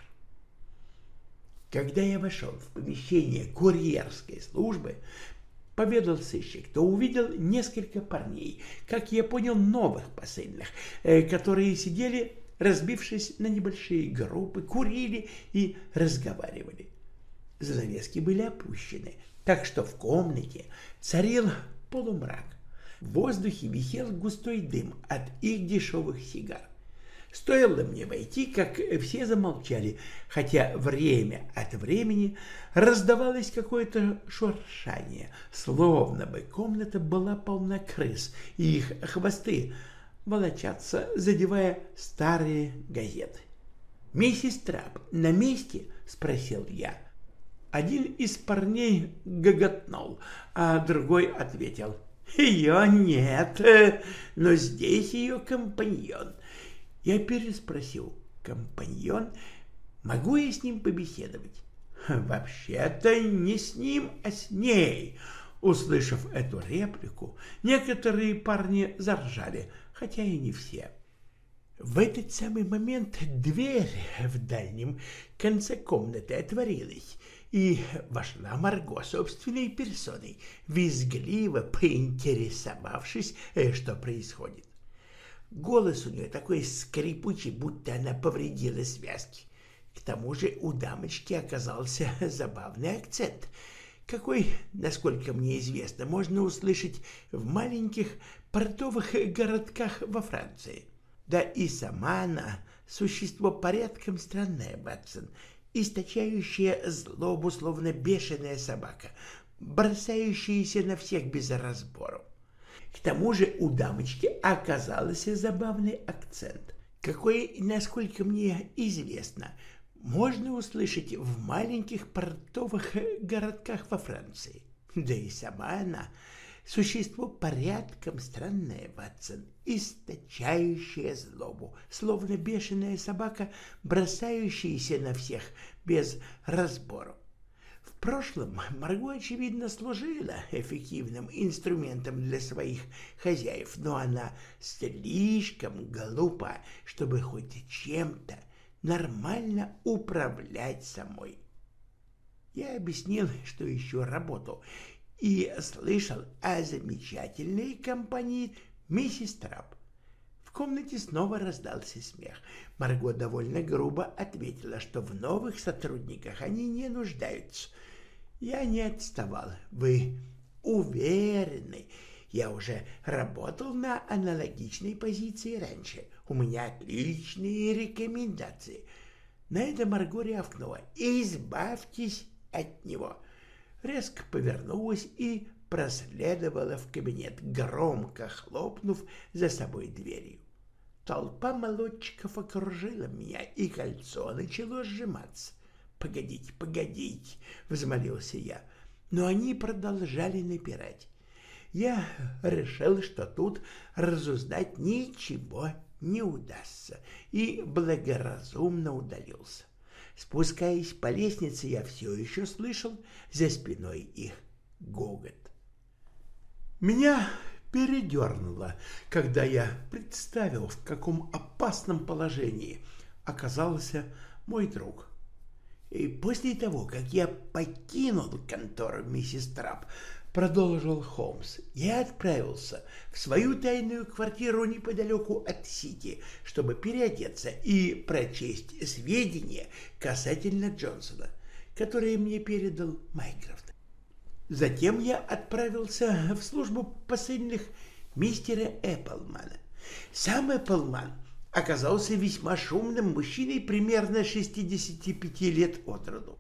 Когда я вошел в помещение курьерской службы, поведал сыщик, то увидел несколько парней, как я понял, новых посыльных, э, которые сидели, разбившись на небольшие группы, курили и разговаривали. Занавески были опущены, так что в комнате царил полумрак. В воздухе висел густой дым от их дешевых сигар. Стоило мне войти, как все замолчали, хотя время от времени раздавалось какое-то шуршание, словно бы комната была полна крыс, и их хвосты волочатся, задевая старые газеты. «Миссис Трап на месте?» — спросил я. Один из парней гоготнул, а другой ответил. «Ее нет, но здесь ее компаньон. Я переспросил, компаньон, могу я с ним побеседовать? Вообще-то не с ним, а с ней. Услышав эту реплику, некоторые парни заржали, хотя и не все. В этот самый момент дверь в дальнем конце комнаты отворилась, и вошла Марго собственной персоной, визгливо поинтересовавшись, э, что происходит. Голос у нее такой скрипучий, будто она повредила связки. К тому же у дамочки оказался забавный акцент, какой, насколько мне известно, можно услышать в маленьких портовых городках во Франции. Да и сама она — существо порядком странное, Батсон, источающее злобу, словно бешеная собака, бросающаяся на всех без разбору. К тому же у дамочки оказался забавный акцент, какой, насколько мне известно, можно услышать в маленьких портовых городках во Франции. Да и сама она — существо порядком странное, Ватсон, источающее злобу, словно бешеная собака, бросающаяся на всех без разбору. Прошлом Марго, очевидно, служила эффективным инструментом для своих хозяев, но она слишком глупа, чтобы хоть чем-то нормально управлять самой. Я объяснил, что еще работу, и слышал о замечательной компании миссис Трап. В комнате снова раздался смех. Марго довольно грубо ответила, что в новых сотрудниках они не нуждаются. Я не отставал. Вы уверены? Я уже работал на аналогичной позиции раньше. У меня отличные рекомендации. На это Марго рявкнула. Избавьтесь от него. Резко повернулась и проследовала в кабинет, громко хлопнув за собой дверью. Толпа молодчиков окружила меня, и кольцо начало сжиматься. «Погодите, погодите!» — взмолился я. Но они продолжали напирать. Я решил, что тут разузнать ничего не удастся, и благоразумно удалился. Спускаясь по лестнице, я все еще слышал за спиной их гогот. Меня передернуло, когда я представил, в каком опасном положении оказался мой друг. И после того, как я покинул контору миссис Трап, продолжил Холмс, я отправился в свою тайную квартиру неподалеку от Сити, чтобы переодеться и прочесть сведения касательно Джонсона, которые мне передал Майкрофт. Затем я отправился в службу посыльных мистера Эпплмана. Сам Эпплман оказался весьма шумным мужчиной примерно 65 лет от роду.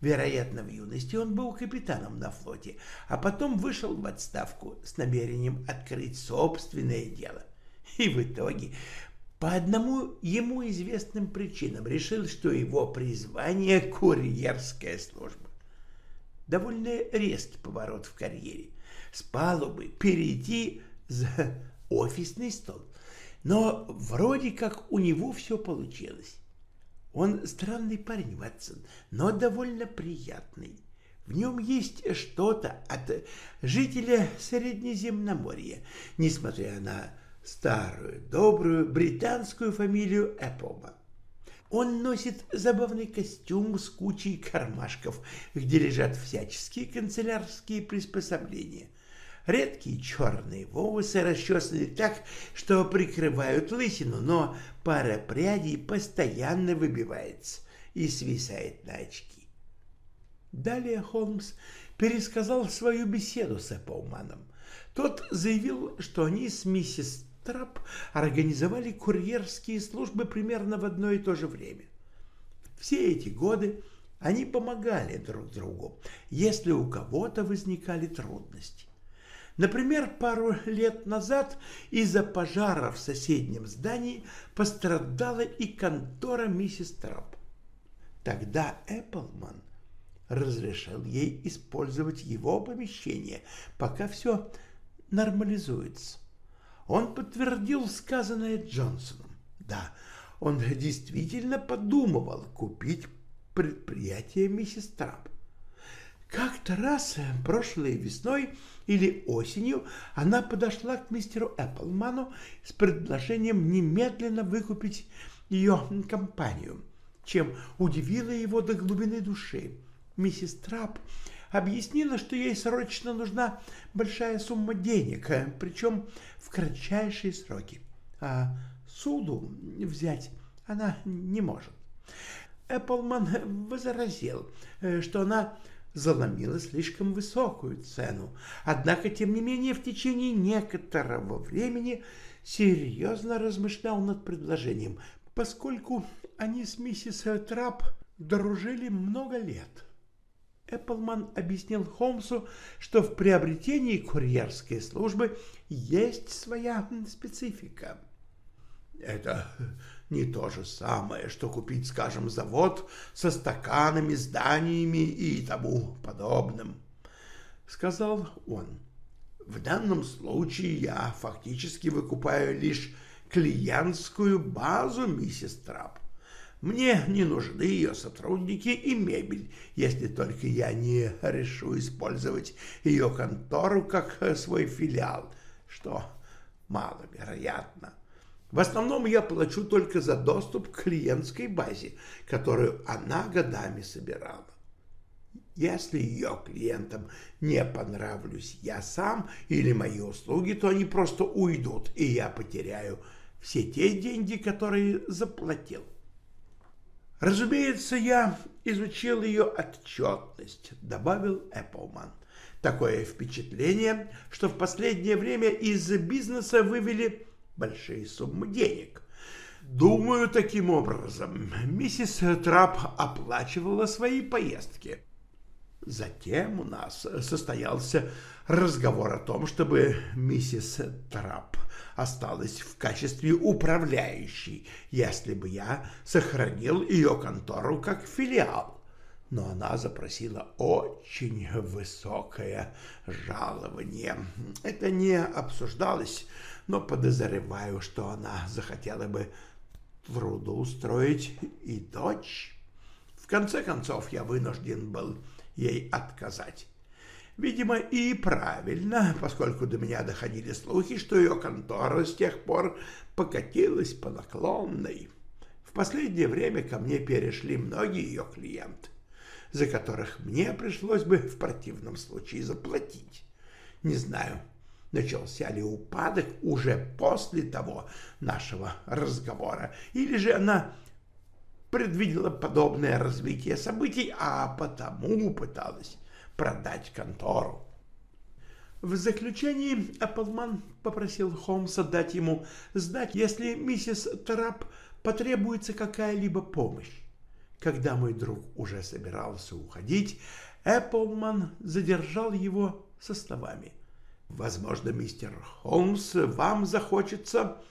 Вероятно, в юности он был капитаном на флоте, а потом вышел в отставку с намерением открыть собственное дело. И в итоге, по одному ему известным причинам, решил, что его призвание — курьерская служба. Довольно резкий поворот в карьере. С палубы перейти за офисный стол — но вроде как у него все получилось. Он странный парень, Ватсон, но довольно приятный. В нем есть что-то от жителя Среднеземноморья, несмотря на старую, добрую британскую фамилию Эпоба. Он носит забавный костюм с кучей кармашков, где лежат всяческие канцелярские приспособления. Редкие черные волосы расчесаны так, что прикрывают лысину, но пара прядей постоянно выбивается и свисает на очки. Далее Холмс пересказал свою беседу с Эпплманом. Тот заявил, что они с миссис Трап организовали курьерские службы примерно в одно и то же время. Все эти годы они помогали друг другу, если у кого-то возникали трудности. Например, пару лет назад из-за пожара в соседнем здании пострадала и контора миссис Трап. Тогда Эпплман разрешил ей использовать его помещение, пока все нормализуется. Он подтвердил сказанное Джонсоном. Да, он действительно подумывал купить предприятие миссис Трап. Как-то раз прошлой весной или осенью она подошла к мистеру Эпплману с предложением немедленно выкупить ее компанию, чем удивила его до глубины души. Миссис Трап объяснила, что ей срочно нужна большая сумма денег, причем в кратчайшие сроки. а суду взять она не может. Эпплман возразил, что она заломила слишком высокую цену, однако, тем не менее, в течение некоторого времени серьезно размышлял над предложением, поскольку они с миссис Трап дружили много лет. Эпплман объяснил Холмсу, что в приобретении курьерской службы есть своя специфика. Это не то же самое, что купить, скажем, завод со стаканами, зданиями и тому подобным, — сказал он. В данном случае я фактически выкупаю лишь клиентскую базу миссис Трап. Мне не нужны ее сотрудники и мебель, если только я не решу использовать ее контору как свой филиал, что маловероятно. В основном я плачу только за доступ к клиентской базе, которую она годами собирала. Если ее клиентам не понравлюсь я сам или мои услуги, то они просто уйдут, и я потеряю все те деньги, которые заплатил. Разумеется, я изучил ее отчетность, добавил Эпплман. Такое впечатление, что в последнее время из бизнеса вывели большие суммы денег. Думаю, таким образом миссис Трап оплачивала свои поездки. Затем у нас состоялся разговор о том, чтобы миссис Трап осталась в качестве управляющей, если бы я сохранил ее контору как филиал. Но она запросила очень высокое жалование. Это не обсуждалось, но подозреваю, что она захотела бы трудоустроить и дочь. В конце концов, я вынужден был ей отказать. Видимо, и правильно, поскольку до меня доходили слухи, что ее контора с тех пор покатилась по наклонной. В последнее время ко мне перешли многие ее клиенты, за которых мне пришлось бы в противном случае заплатить. Не знаю, начался ли упадок уже после того нашего разговора, или же она предвидела подобное развитие событий, а потому пыталась продать контору. В заключении Эпплман попросил Холмса дать ему знать, если миссис Трап потребуется какая-либо помощь. Когда мой друг уже собирался уходить, Эпплман задержал его со словами. «Возможно, мистер Холмс, вам захочется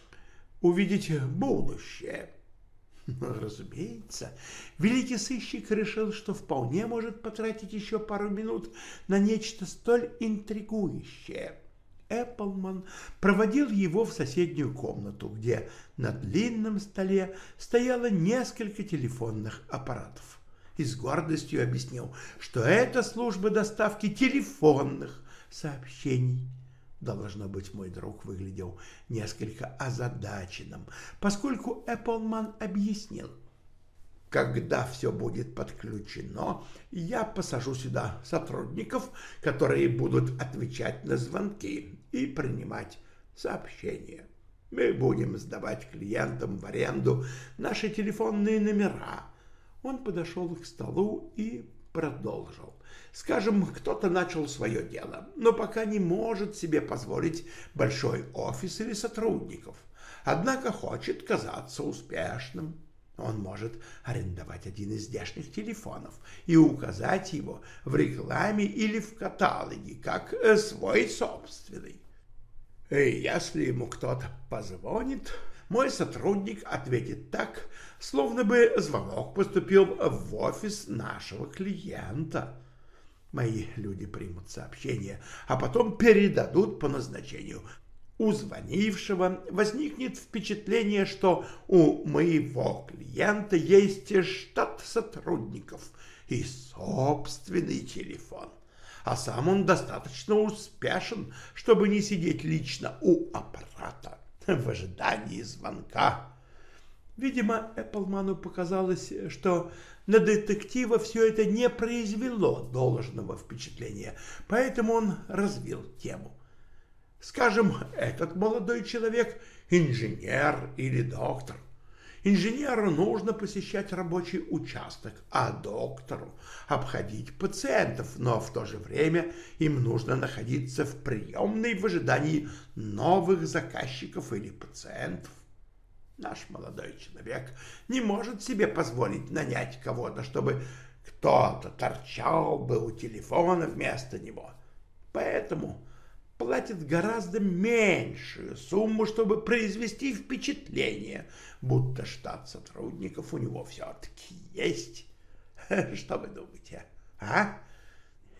увидеть будущее». Разумеется, великий сыщик решил, что вполне может потратить еще пару минут на нечто столь интригующее. Эпплман проводил его в соседнюю комнату, где на длинном столе стояло несколько телефонных аппаратов. И с гордостью объяснил, что это служба доставки телефонных сообщений. Должно быть, мой друг выглядел несколько озадаченным, поскольку Эпплман объяснил. Когда все будет подключено, я посажу сюда сотрудников, которые будут отвечать на звонки и принимать сообщения. Мы будем сдавать клиентам в аренду наши телефонные номера. Он подошел к столу и продолжил. Скажем, кто-то начал свое дело, но пока не может себе позволить большой офис или сотрудников, однако хочет казаться успешным. Он может арендовать один из здешних телефонов и указать его в рекламе или в каталоге, как э, свой собственный. И если ему кто-то позвонит, мой сотрудник ответит так, словно бы звонок поступил в офис нашего клиента. Мои люди примут сообщение, а потом передадут по назначению. У звонившего возникнет впечатление, что у моего клиента есть штат сотрудников и собственный телефон. А сам он достаточно успешен, чтобы не сидеть лично у аппарата в ожидании звонка. Видимо, Эпплману показалось, что на детектива все это не произвело должного впечатления, поэтому он развил тему. Скажем, этот молодой человек инженер или доктор. Инженеру нужно посещать рабочий участок, а доктору обходить пациентов, но в то же время им нужно находиться в приемной в ожидании новых заказчиков или пациентов. Наш молодой человек не может себе позволить нанять кого-то, чтобы кто-то торчал бы у телефона вместо него. Поэтому платит гораздо меньшую сумму, чтобы произвести впечатление, будто штат сотрудников у него все-таки есть. Что вы думаете, а?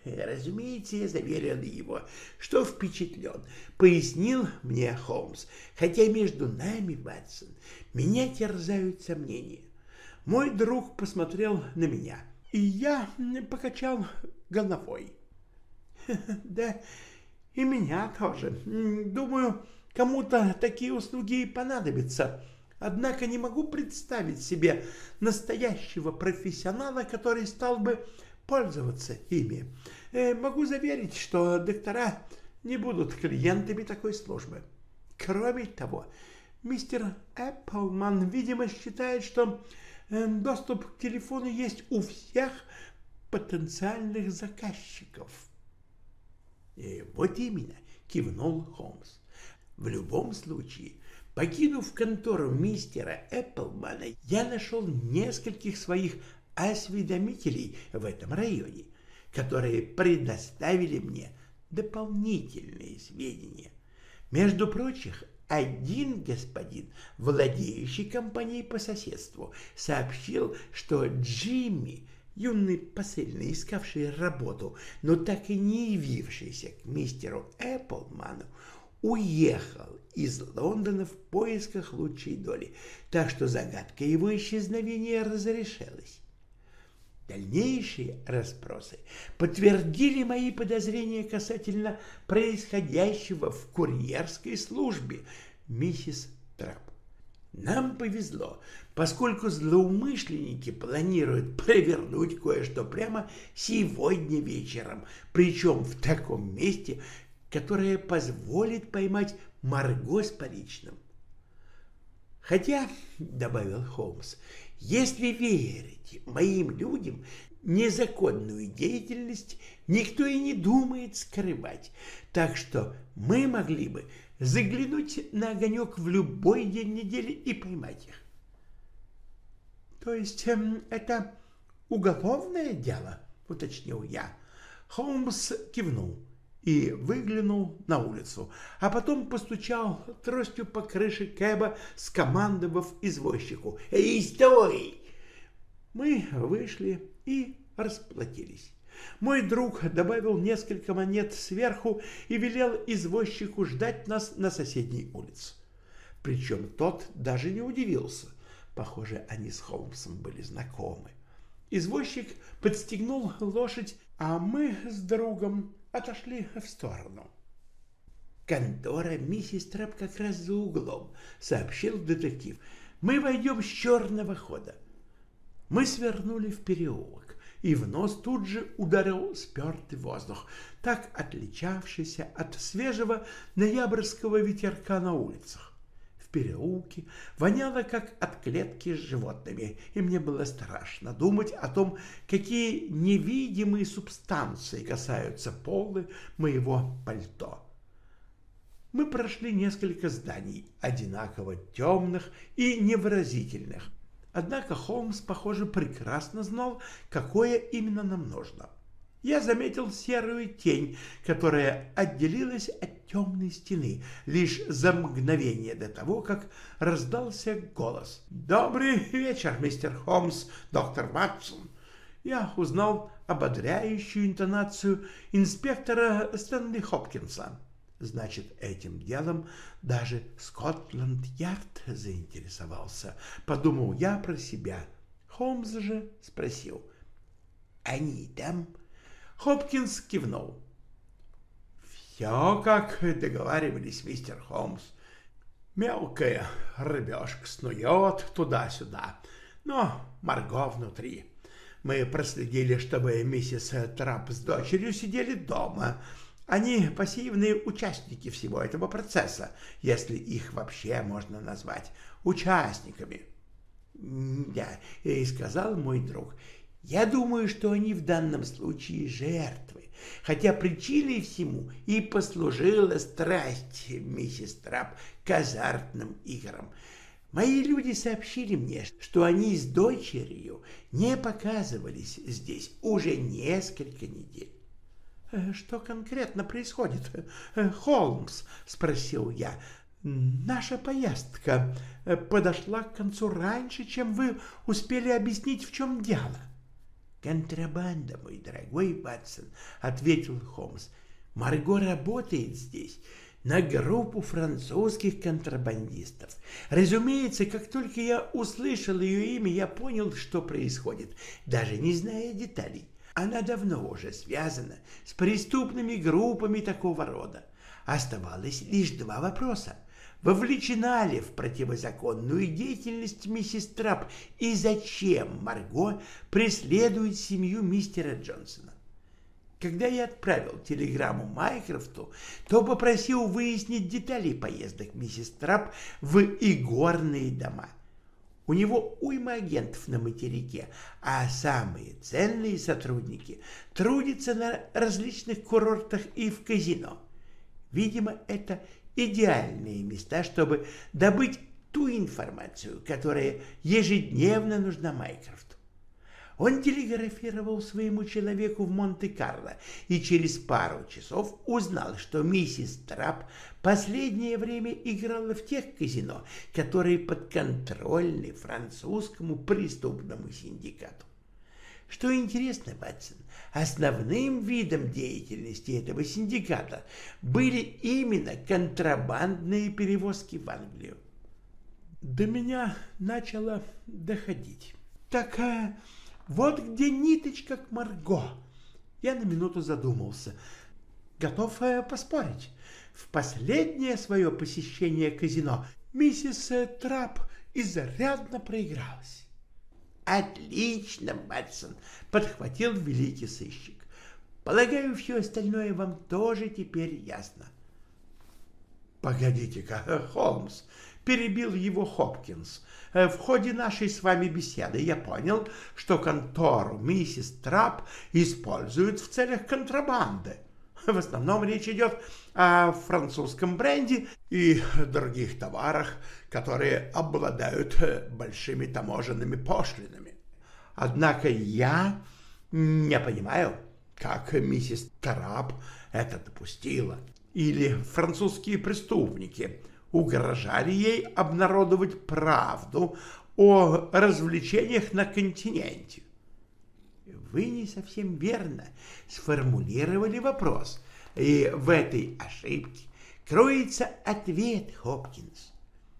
Разумеется, заверил его, что впечатлен, пояснил мне Холмс, хотя между нами, Ватсон, меня терзают сомнения. Мой друг посмотрел на меня, и я покачал головой. Да, и меня тоже. Думаю, кому-то такие услуги и понадобятся. Однако не могу представить себе настоящего профессионала, который стал бы пользоваться ими. Э, могу заверить, что доктора не будут клиентами такой службы. Кроме того, мистер Эпплман, видимо, считает, что э, доступ к телефону есть у всех потенциальных заказчиков. И вот именно, кивнул Холмс. В любом случае, покинув контору мистера Эпплмана, я нашел нескольких своих осведомителей в этом районе, которые предоставили мне дополнительные сведения. Между прочих, один господин, владеющий компанией по соседству, сообщил, что Джимми юный посыльный, искавший работу, но так и не явившийся к мистеру Эпплману, уехал из Лондона в поисках лучшей доли, так что загадка его исчезновения разрешилась. Дальнейшие расспросы подтвердили мои подозрения касательно происходящего в курьерской службе миссис Трапп. Нам повезло, поскольку злоумышленники планируют провернуть кое-что прямо сегодня вечером, причем в таком месте, которое позволит поймать Марго с поличным. Хотя, — добавил Холмс, — если верить моим людям, незаконную деятельность никто и не думает скрывать, так что мы могли бы заглянуть на огонек в любой день недели и поймать их. То есть эм, это уголовное дело, уточнил я. Холмс кивнул и выглянул на улицу, а потом постучал тростью по крыше Кэба, скомандовав извозчику. «Эй, стой!» Мы вышли и расплатились. Мой друг добавил несколько монет сверху и велел извозчику ждать нас на соседней улице. Причем тот даже не удивился. Похоже, они с Холмсом были знакомы. Извозчик подстегнул лошадь, а мы с другом отошли в сторону. «Контора миссис Трэп как раз за углом», — сообщил детектив. «Мы войдем с черного хода». Мы свернули в переулок и в нос тут же ударил спертый воздух, так отличавшийся от свежего ноябрьского ветерка на улицах. Переулке воняло, как от клетки с животными, и мне было страшно думать о том, какие невидимые субстанции касаются полы моего пальто. Мы прошли несколько зданий, одинаково темных и невыразительных, Однако Холмс, похоже, прекрасно знал, какое именно нам нужно. Я заметил серую тень, которая отделилась от темной стены лишь за мгновение до того, как раздался голос. «Добрый вечер, мистер Холмс, доктор Ватсон!» Я узнал ободряющую интонацию инспектора Стэнли Хопкинса. Значит, этим делом даже Скотланд-Ярд заинтересовался. Подумал я про себя. Холмс же спросил. «Они там?» Хопкинс кивнул. «Все, как договаривались, мистер Холмс. Мелкая рыбешка снует туда-сюда, но Марго внутри. Мы проследили, чтобы миссис Трапп с дочерью сидели дома» Они пассивные участники всего этого процесса, если их вообще можно назвать участниками. Да, и сказал мой друг, я думаю, что они в данном случае жертвы, хотя причиной всему и послужила страсть миссис Трап к азартным играм. Мои люди сообщили мне, что они с дочерью не показывались здесь уже несколько недель. «Э, «Что конкретно происходит, э, Холмс?» — спросил я. «Наша поездка э, подошла к концу раньше, чем вы успели объяснить, в чем дело». «Контрабанда, мой дорогой Батсон», — ответил Холмс. «Марго работает здесь» на группу французских контрабандистов. Разумеется, как только я услышал ее имя, я понял, что происходит, даже не зная деталей. Она давно уже связана с преступными группами такого рода. Оставалось лишь два вопроса. Вовлечена ли в противозаконную деятельность миссис Трап и зачем Марго преследует семью мистера Джонсона? Когда я отправил телеграмму Майкрофту, то попросил выяснить детали поездок миссис Трап в игорные дома – у него уйма агентов на материке, а самые ценные сотрудники трудятся на различных курортах и в казино. Видимо, это идеальные места, чтобы добыть ту информацию, которая ежедневно нужна Майкрофту. Он телеграфировал своему человеку в Монте-Карло и через пару часов узнал, что миссис Трап последнее время играла в тех казино, которые подконтрольны французскому преступному синдикату. Что интересно, Ватсон, основным видом деятельности этого синдиката были именно контрабандные перевозки в Англию. До меня начало доходить. Такая вот где ниточка к Марго. Я на минуту задумался. Готов э, поспорить. В последнее свое посещение казино миссис э, Трап изрядно проигралась. «Отлично, Батсон!» — подхватил великий сыщик. «Полагаю, все остальное вам тоже теперь ясно». «Погодите-ка, Холмс!» — перебил его Хопкинс. В ходе нашей с вами беседы я понял, что контору миссис Трап используют в целях контрабанды. В основном речь идет о французском бренде и других товарах, которые обладают э, большими таможенными пошлинами. Однако я не понимаю, как миссис Трап это допустила. Или французские преступники – угрожали ей обнародовать правду о развлечениях на континенте. Вы не совсем верно сформулировали вопрос, и в этой ошибке кроется ответ Хопкинс.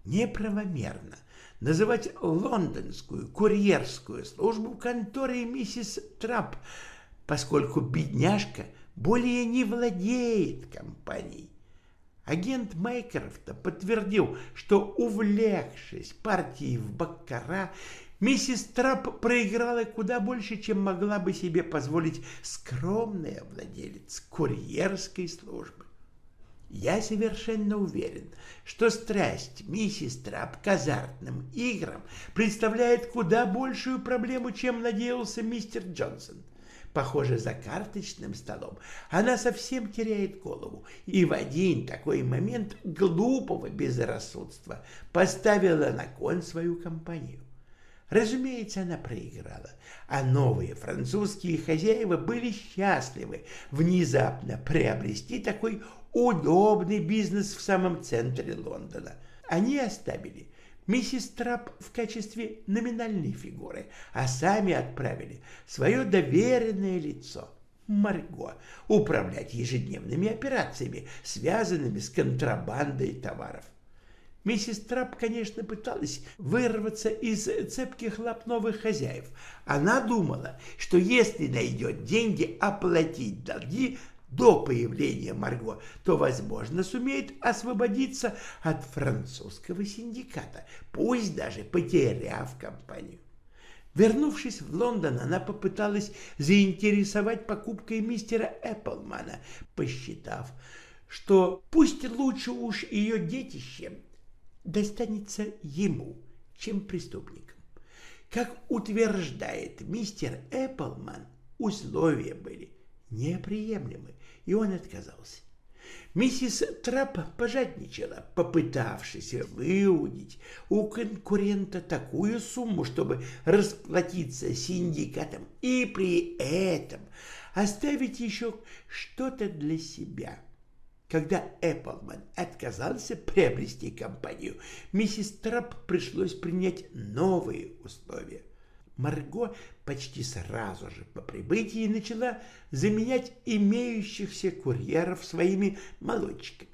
Неправомерно называть лондонскую курьерскую службу конторой миссис Трап, поскольку бедняжка более не владеет компанией. Агент Мейкрофта подтвердил, что, увлекшись партией в Баккара, миссис Трап проиграла куда больше, чем могла бы себе позволить скромная владелец курьерской службы. Я совершенно уверен, что страсть миссис Трап к азартным играм представляет куда большую проблему, чем надеялся мистер Джонсон. Похоже, за карточным столом она совсем теряет голову и в один такой момент глупого безрассудства поставила на кон свою компанию. Разумеется, она проиграла, а новые французские хозяева были счастливы внезапно приобрести такой удобный бизнес в самом центре Лондона. Они оставили миссис Трап в качестве номинальной фигуры, а сами отправили свое доверенное лицо, Марго, управлять ежедневными операциями, связанными с контрабандой товаров. Миссис Трап, конечно, пыталась вырваться из цепких лап новых хозяев. Она думала, что если найдет деньги оплатить долги, до появления Марго, то, возможно, сумеет освободиться от французского синдиката, пусть даже потеряв компанию. Вернувшись в Лондон, она попыталась заинтересовать покупкой мистера Эпплмана, посчитав, что пусть лучше уж ее детище достанется ему, чем преступникам. Как утверждает мистер Эпплман, условия были неприемлемы, и он отказался. Миссис Трапп пожадничала, попытавшись выудить у конкурента такую сумму, чтобы расплатиться синдикатом и при этом оставить еще что-то для себя. Когда Эпплман отказался приобрести компанию, миссис Трапп пришлось принять новые условия – Марго почти сразу же по прибытии начала заменять имеющихся курьеров своими молодчиками.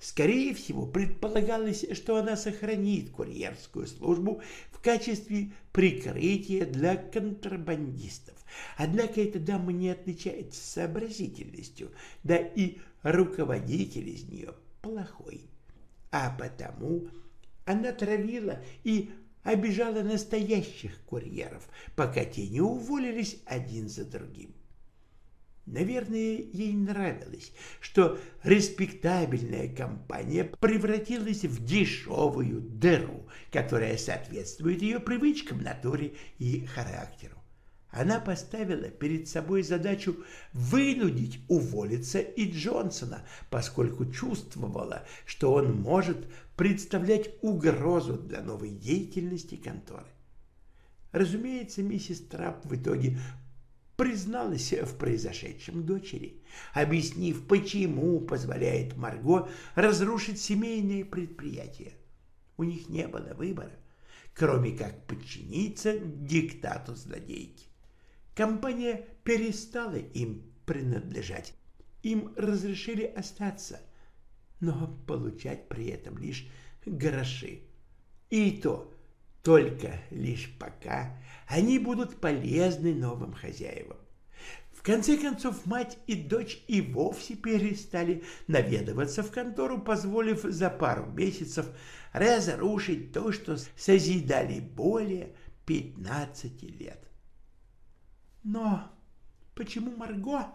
Скорее всего, предполагалось, что она сохранит курьерскую службу в качестве прикрытия для контрабандистов. Однако эта дама не отличается сообразительностью, да и руководитель из нее плохой. А потому она травила и обижала настоящих курьеров, пока те не уволились один за другим. Наверное, ей нравилось, что респектабельная компания превратилась в дешевую дыру, которая соответствует ее привычкам, натуре и характеру. Она поставила перед собой задачу вынудить уволиться и Джонсона, поскольку чувствовала, что он может представлять угрозу для новой деятельности конторы. Разумеется, миссис Трапп в итоге призналась в произошедшем дочери, объяснив, почему позволяет Марго разрушить семейные предприятия. У них не было выбора, кроме как подчиниться диктату злодейки. Компания перестала им принадлежать. Им разрешили остаться, но получать при этом лишь гроши. И то только лишь пока они будут полезны новым хозяевам. В конце концов, мать и дочь и вовсе перестали наведываться в контору, позволив за пару месяцев разрушить то, что созидали более 15 лет. Но почему Марго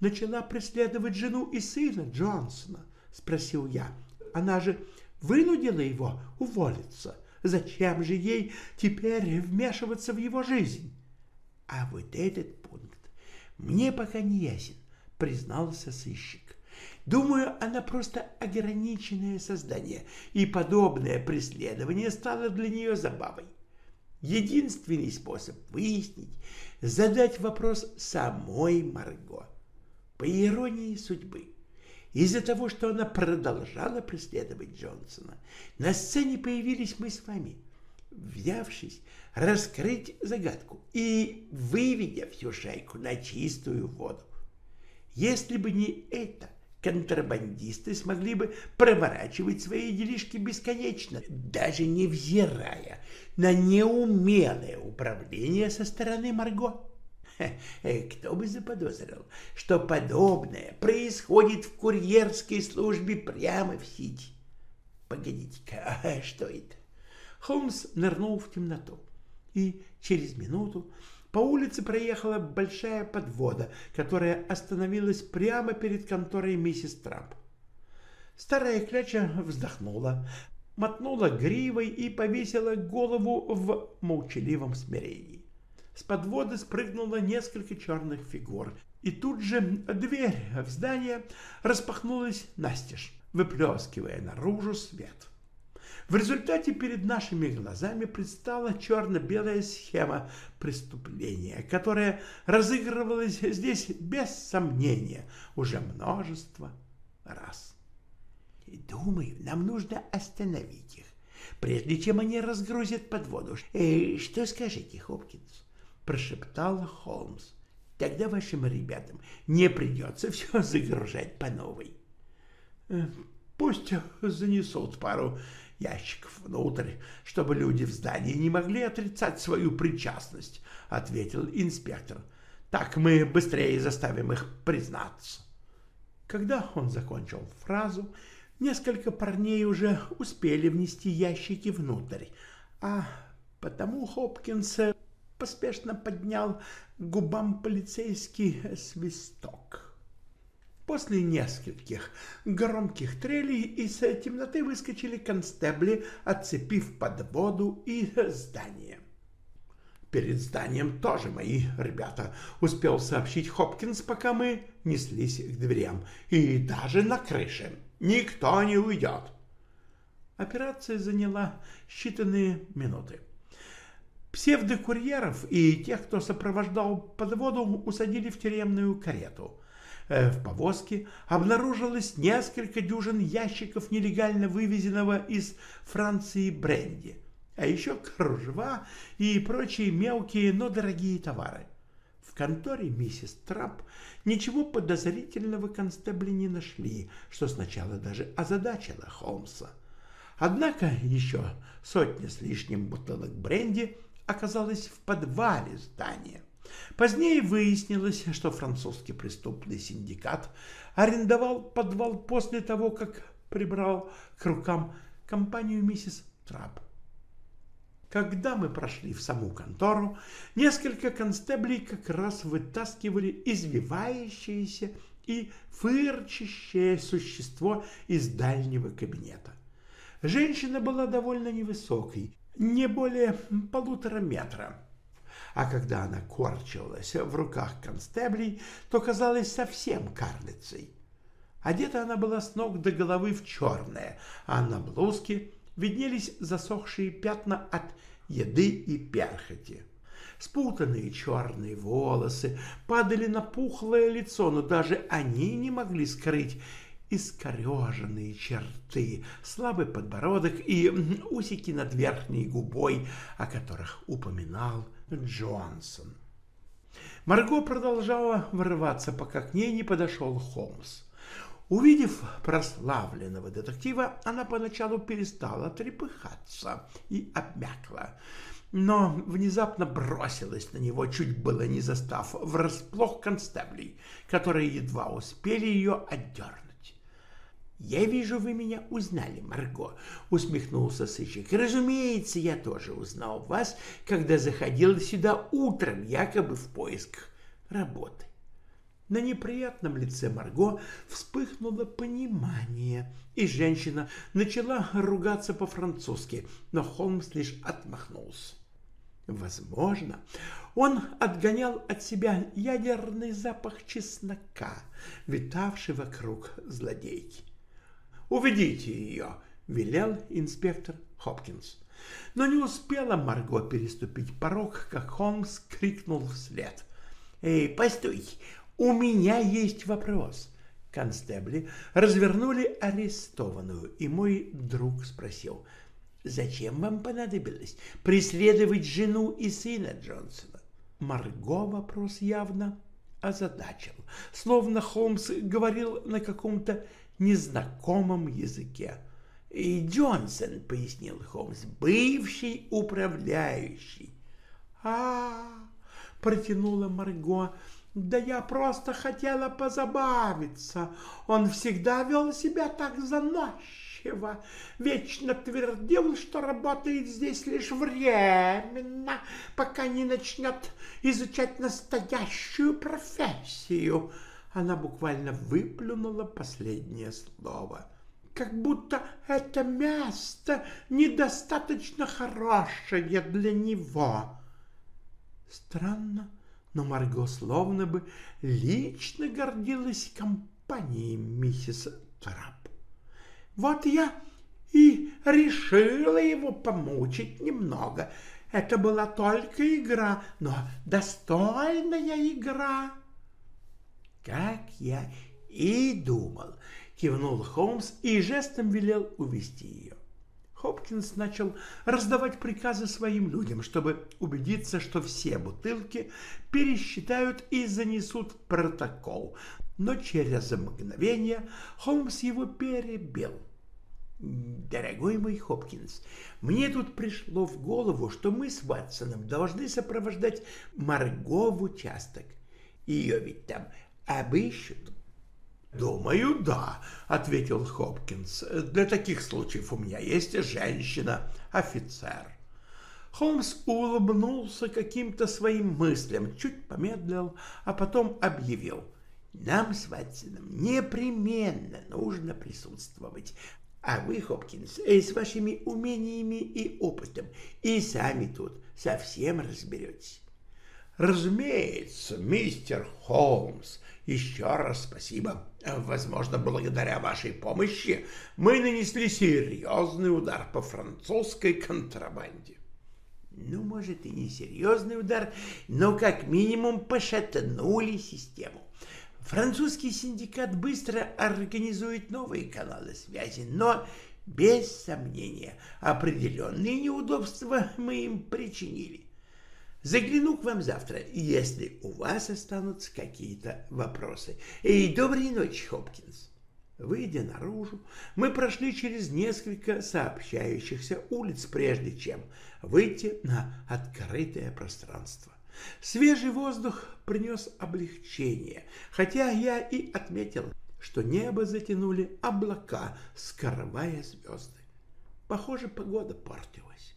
начала преследовать жену и сына Джонсона? Спросил я. Она же вынудила его уволиться. Зачем же ей теперь вмешиваться в его жизнь? А вот этот пункт мне пока не ясен, признался сыщик. Думаю, она просто ограниченное создание, и подобное преследование стало для нее забавой. Единственный способ выяснить, задать вопрос самой Марго. По иронии судьбы, из-за того, что она продолжала преследовать Джонсона, на сцене появились мы с вами, взявшись раскрыть загадку и выведя всю шайку на чистую воду. Если бы не это, контрабандисты смогли бы проворачивать свои делишки бесконечно, даже невзирая на неумелое управление со стороны Марго. Э, кто бы заподозрил, что подобное происходит в курьерской службе прямо в сети? Погодите-ка, а что это? Холмс нырнул в темноту, и через минуту по улице проехала большая подвода, которая остановилась прямо перед конторой миссис Трамп. Старая кляча вздохнула, мотнула гривой и повесила голову в молчаливом смирении. С подводы спрыгнуло несколько черных фигур, и тут же дверь в здание распахнулась настежь, выплескивая наружу свет. В результате перед нашими глазами предстала черно-белая схема преступления, которая разыгрывалась здесь без сомнения уже множество раз. Думаю, нам нужно остановить их, прежде чем они разгрузят подводу. «Э, что скажете, Хопкинс? прошептал Холмс. Тогда вашим ребятам не придется все загружать по новой. «Э, пусть занесут пару ящиков внутрь, чтобы люди в здании не могли отрицать свою причастность, — ответил инспектор. — Так мы быстрее заставим их признаться. Когда он закончил фразу, несколько парней уже успели внести ящики внутрь, а потому Хопкинс поспешно поднял губам полицейский свисток. После нескольких громких трелей из темноты выскочили констебли, отцепив под воду и здание. Перед зданием тоже мои ребята, успел сообщить Хопкинс, пока мы неслись к дверям. И даже на крыше никто не уйдет. Операция заняла считанные минуты. Псевдокурьеров и тех, кто сопровождал подводу, усадили в тюремную карету. Э, в повозке обнаружилось несколько дюжин ящиков нелегально вывезенного из Франции бренди – а еще кружева и прочие мелкие, но дорогие товары. В конторе миссис Трапп ничего подозрительного констебли не нашли, что сначала даже озадачило Холмса. Однако еще сотня с лишним бутылок бренди оказалась в подвале здания. Позднее выяснилось, что французский преступный синдикат арендовал подвал после того, как прибрал к рукам компанию миссис Трапп. Когда мы прошли в саму контору, несколько констеблей как раз вытаскивали извивающееся и фырчащее существо из дальнего кабинета. Женщина была довольно невысокой, не более полутора метра. А когда она корчилась в руках констеблей, то казалась совсем карлицей. Одета она была с ног до головы в черное, а на блузке виднелись засохшие пятна от еды и перхоти. Спутанные черные волосы падали на пухлое лицо, но даже они не могли скрыть искореженные черты, слабый подбородок и усики над верхней губой, о которых упоминал Джонсон. Марго продолжала вырываться, пока к ней не подошел Холмс. Увидев прославленного детектива, она поначалу перестала трепыхаться и обмякла, но внезапно бросилась на него, чуть было не застав врасплох констеблей, которые едва успели ее отдернуть. «Я вижу, вы меня узнали, Марго», — усмехнулся сыщик. «Разумеется, я тоже узнал вас, когда заходил сюда утром, якобы в поисках работы. На неприятном лице Марго вспыхнуло понимание, и женщина начала ругаться по-французски, но Холмс лишь отмахнулся. Возможно, он отгонял от себя ядерный запах чеснока, витавший вокруг злодейки. «Уведите ее!» — велел инспектор Хопкинс. Но не успела Марго переступить порог, как Холмс крикнул вслед. «Эй, постой! «У меня есть вопрос». Констебли развернули арестованную, и мой друг спросил, «Зачем вам понадобилось преследовать жену и сына Джонсона?» Марго вопрос явно озадачил, словно Холмс говорил на каком-то незнакомом языке. «И Джонсон», — пояснил Холмс, — «бывший управляющий». «А-а-а!» — протянула Марго, — да я просто хотела позабавиться. Он всегда вел себя так заносчиво, вечно твердил, что работает здесь лишь временно, пока не начнет изучать настоящую профессию. Она буквально выплюнула последнее слово. Как будто это место недостаточно хорошее для него. Странно, но Марго словно бы лично гордилась компанией миссис Трап. Вот я и решила его помучить немного. Это была только игра, но достойная игра. Как я и думал, кивнул Холмс и жестом велел увести ее. Хопкинс начал раздавать приказы своим людям, чтобы убедиться, что все бутылки пересчитают и занесут протокол. Но через мгновение Холмс его перебил. «Дорогой мой Хопкинс, мне тут пришло в голову, что мы с Ватсоном должны сопровождать Марго в участок. Ее ведь там обыщут, «Думаю, да», — ответил Хопкинс. «Для таких случаев у меня есть женщина-офицер». Холмс улыбнулся каким-то своим мыслям, чуть помедлил, а потом объявил. «Нам с Ватсоном непременно нужно присутствовать. А вы, Хопкинс, э, с вашими умениями и опытом и сами тут совсем разберетесь». «Разумеется, мистер Холмс, еще раз спасибо. Возможно, благодаря вашей помощи мы нанесли серьезный удар по французской контрабанде. Ну, может, и не серьезный удар, но как минимум пошатнули систему. Французский синдикат быстро организует новые каналы связи, но, без сомнения, определенные неудобства мы им причинили. Загляну к вам завтра, если у вас останутся какие-то вопросы. И доброй ночи, Хопкинс. Выйдя наружу, мы прошли через несколько сообщающихся улиц, прежде чем выйти на открытое пространство. Свежий воздух принес облегчение, хотя я и отметил, что небо затянули облака, скрывая звезды. Похоже, погода портилась.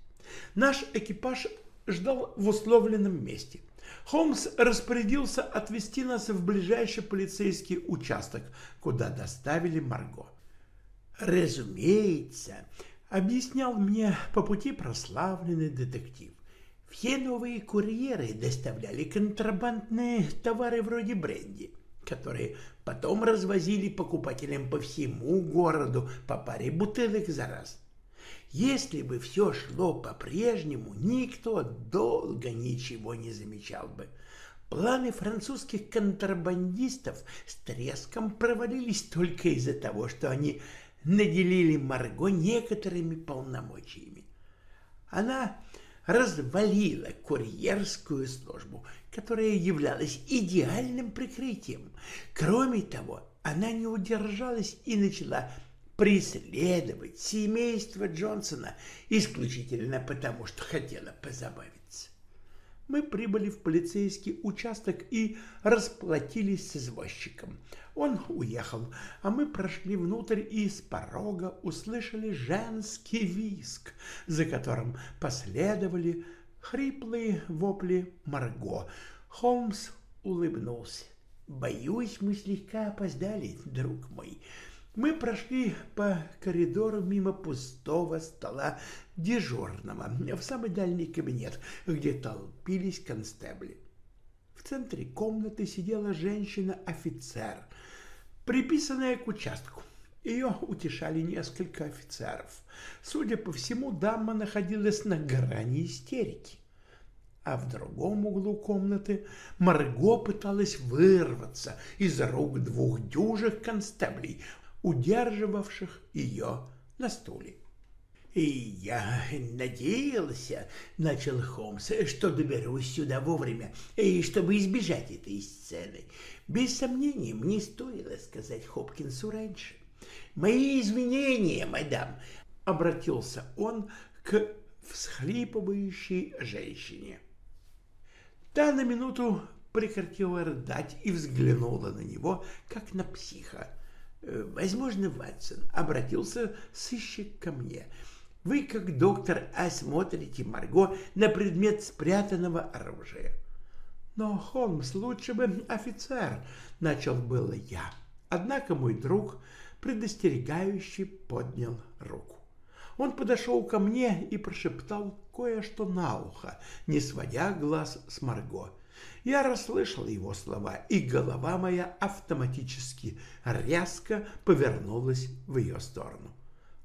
Наш экипаж ждал в условленном месте. Холмс распорядился отвезти нас в ближайший полицейский участок, куда доставили Марго. Разумеется, объяснял мне по пути прославленный детектив. Все новые курьеры доставляли контрабандные товары вроде бренди, которые потом развозили покупателям по всему городу по паре бутылок за раз. Если бы все шло по-прежнему, никто долго ничего не замечал бы. Планы французских контрабандистов с треском провалились только из-за того, что они наделили Марго некоторыми полномочиями. Она развалила курьерскую службу, которая являлась идеальным прикрытием. Кроме того, она не удержалась и начала преследовать семейство Джонсона исключительно потому, что хотела позабавиться. Мы прибыли в полицейский участок и расплатились с извозчиком. Он уехал, а мы прошли внутрь и с порога услышали женский виск, за которым последовали хриплые вопли Марго. Холмс улыбнулся. «Боюсь, мы слегка опоздали, друг мой. Мы прошли по коридору мимо пустого стола дежурного в самый дальний кабинет, где толпились констебли. В центре комнаты сидела женщина-офицер, приписанная к участку. Ее утешали несколько офицеров. Судя по всему, дама находилась на грани истерики. А в другом углу комнаты Марго пыталась вырваться из рук двух дюжих констеблей, удерживавших ее на стуле. «И я надеялся, — начал Холмс, — что доберусь сюда вовремя, и чтобы избежать этой сцены. Без сомнения, мне стоило сказать Хопкинсу раньше. Мои извинения, мадам, — обратился он к всхлипывающей женщине. Та на минуту прекратила рыдать и взглянула на него, как на психа. Э, возможно, Ватсон обратился сыщик ко мне. Вы, как доктор, осмотрите Марго на предмет спрятанного оружия. Но, Холмс, лучше бы офицер, начал было я. Однако мой друг предостерегающий поднял руку. Он подошел ко мне и прошептал кое-что на ухо, не сводя глаз с Марго. Я расслышал его слова, и голова моя автоматически резко повернулась в ее сторону.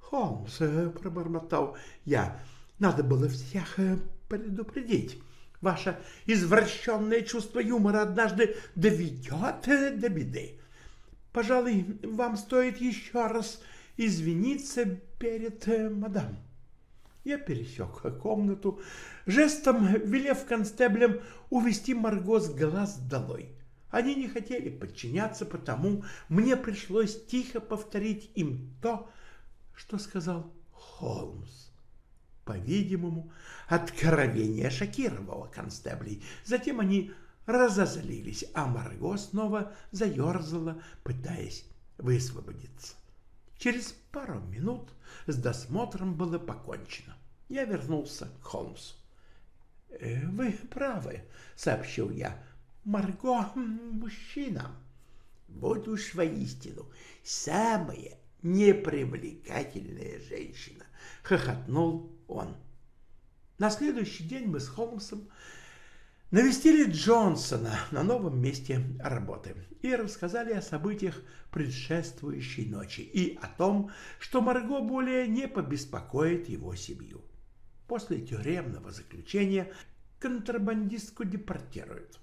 «Холмс», э, — пробормотал я, — «надо было всех э, предупредить. Ваше извращенное чувство юмора однажды доведет э, до беды. Пожалуй, вам стоит еще раз извиниться перед мадам». Я пересек комнату, жестом велев констеблям увести Марго с глаз долой. Они не хотели подчиняться, потому мне пришлось тихо повторить им то, что сказал Холмс. По-видимому, откровение шокировало констеблей. Затем они разозлились, а Марго снова заерзала, пытаясь высвободиться. Через пару минут с досмотром было покончено. Я вернулся к Холмсу. «Э, «Вы правы», — сообщил я. «Марго — мужчина». «Вот уж воистину самая непривлекательная женщина», — хохотнул он. На следующий день мы с Холмсом навестили Джонсона на новом месте работы и рассказали о событиях предшествующей ночи и о том, что Марго более не побеспокоит его семью. После тюремного заключения контрабандистку депортируют.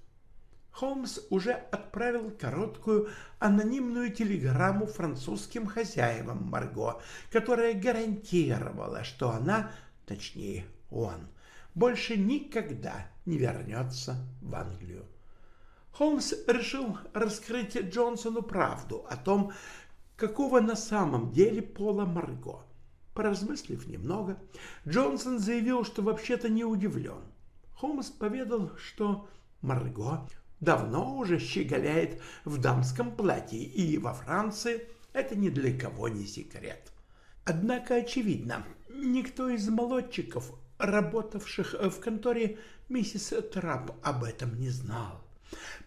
Холмс уже отправил короткую анонимную телеграмму французским хозяевам Марго, которая гарантировала, что она, точнее он, больше никогда не вернется в Англию. Холмс решил раскрыть Джонсону правду о том, какого на самом деле пола Марго. Поразмыслив немного, Джонсон заявил, что вообще-то не удивлен. Холмс поведал, что Марго давно уже щеголяет в дамском платье, и во Франции это ни для кого не секрет. Однако, очевидно, никто из молодчиков работавших в конторе миссис Трап об этом не знал.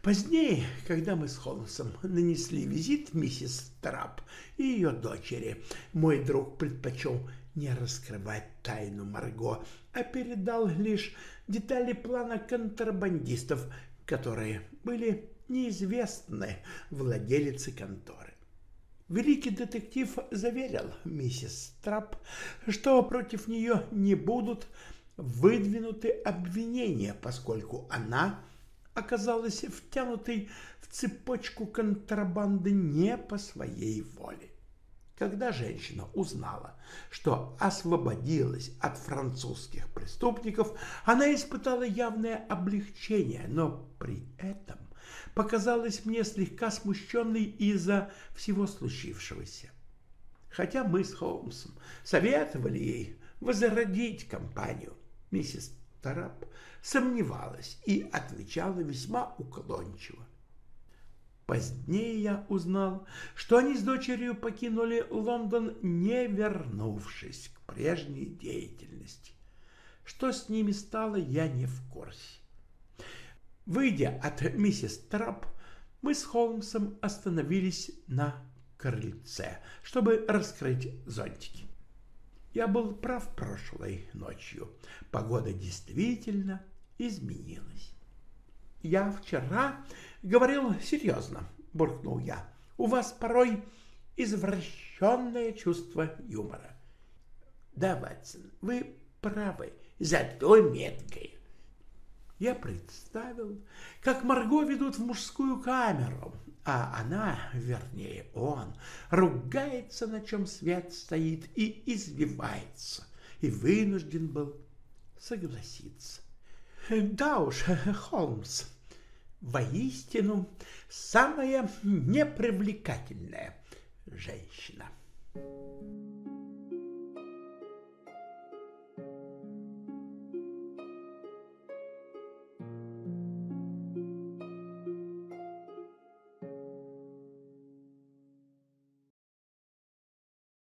Позднее, когда мы с Холмсом нанесли визит миссис Трап и ее дочери, мой друг предпочел не раскрывать тайну Марго, а передал лишь детали плана контрабандистов, которые были неизвестны владелице конторы. Великий детектив заверил миссис Трап, что против нее не будут выдвинуты обвинения, поскольку она оказалась втянутой в цепочку контрабанды не по своей воле. Когда женщина узнала, что освободилась от французских преступников, она испытала явное облегчение, но при этом показалась мне слегка смущенной из-за всего случившегося. Хотя мы с Холмсом советовали ей возродить компанию, миссис Тарап сомневалась и отвечала весьма уклончиво. Позднее я узнал, что они с дочерью покинули Лондон, не вернувшись к прежней деятельности. Что с ними стало, я не в курсе. Выйдя от миссис Трап, мы с Холмсом остановились на крыльце, чтобы раскрыть зонтики. Я был прав прошлой ночью. Погода действительно изменилась. «Я вчера говорил серьезно», — буркнул я. «У вас порой извращенное чувство юмора». «Да, Ватсон, вы правы, зато меткое я представил, как Марго ведут в мужскую камеру, а она, вернее он, ругается, на чем свет стоит, и извивается, и вынужден был согласиться. Да уж, Холмс, воистину самая непривлекательная женщина. Thank you.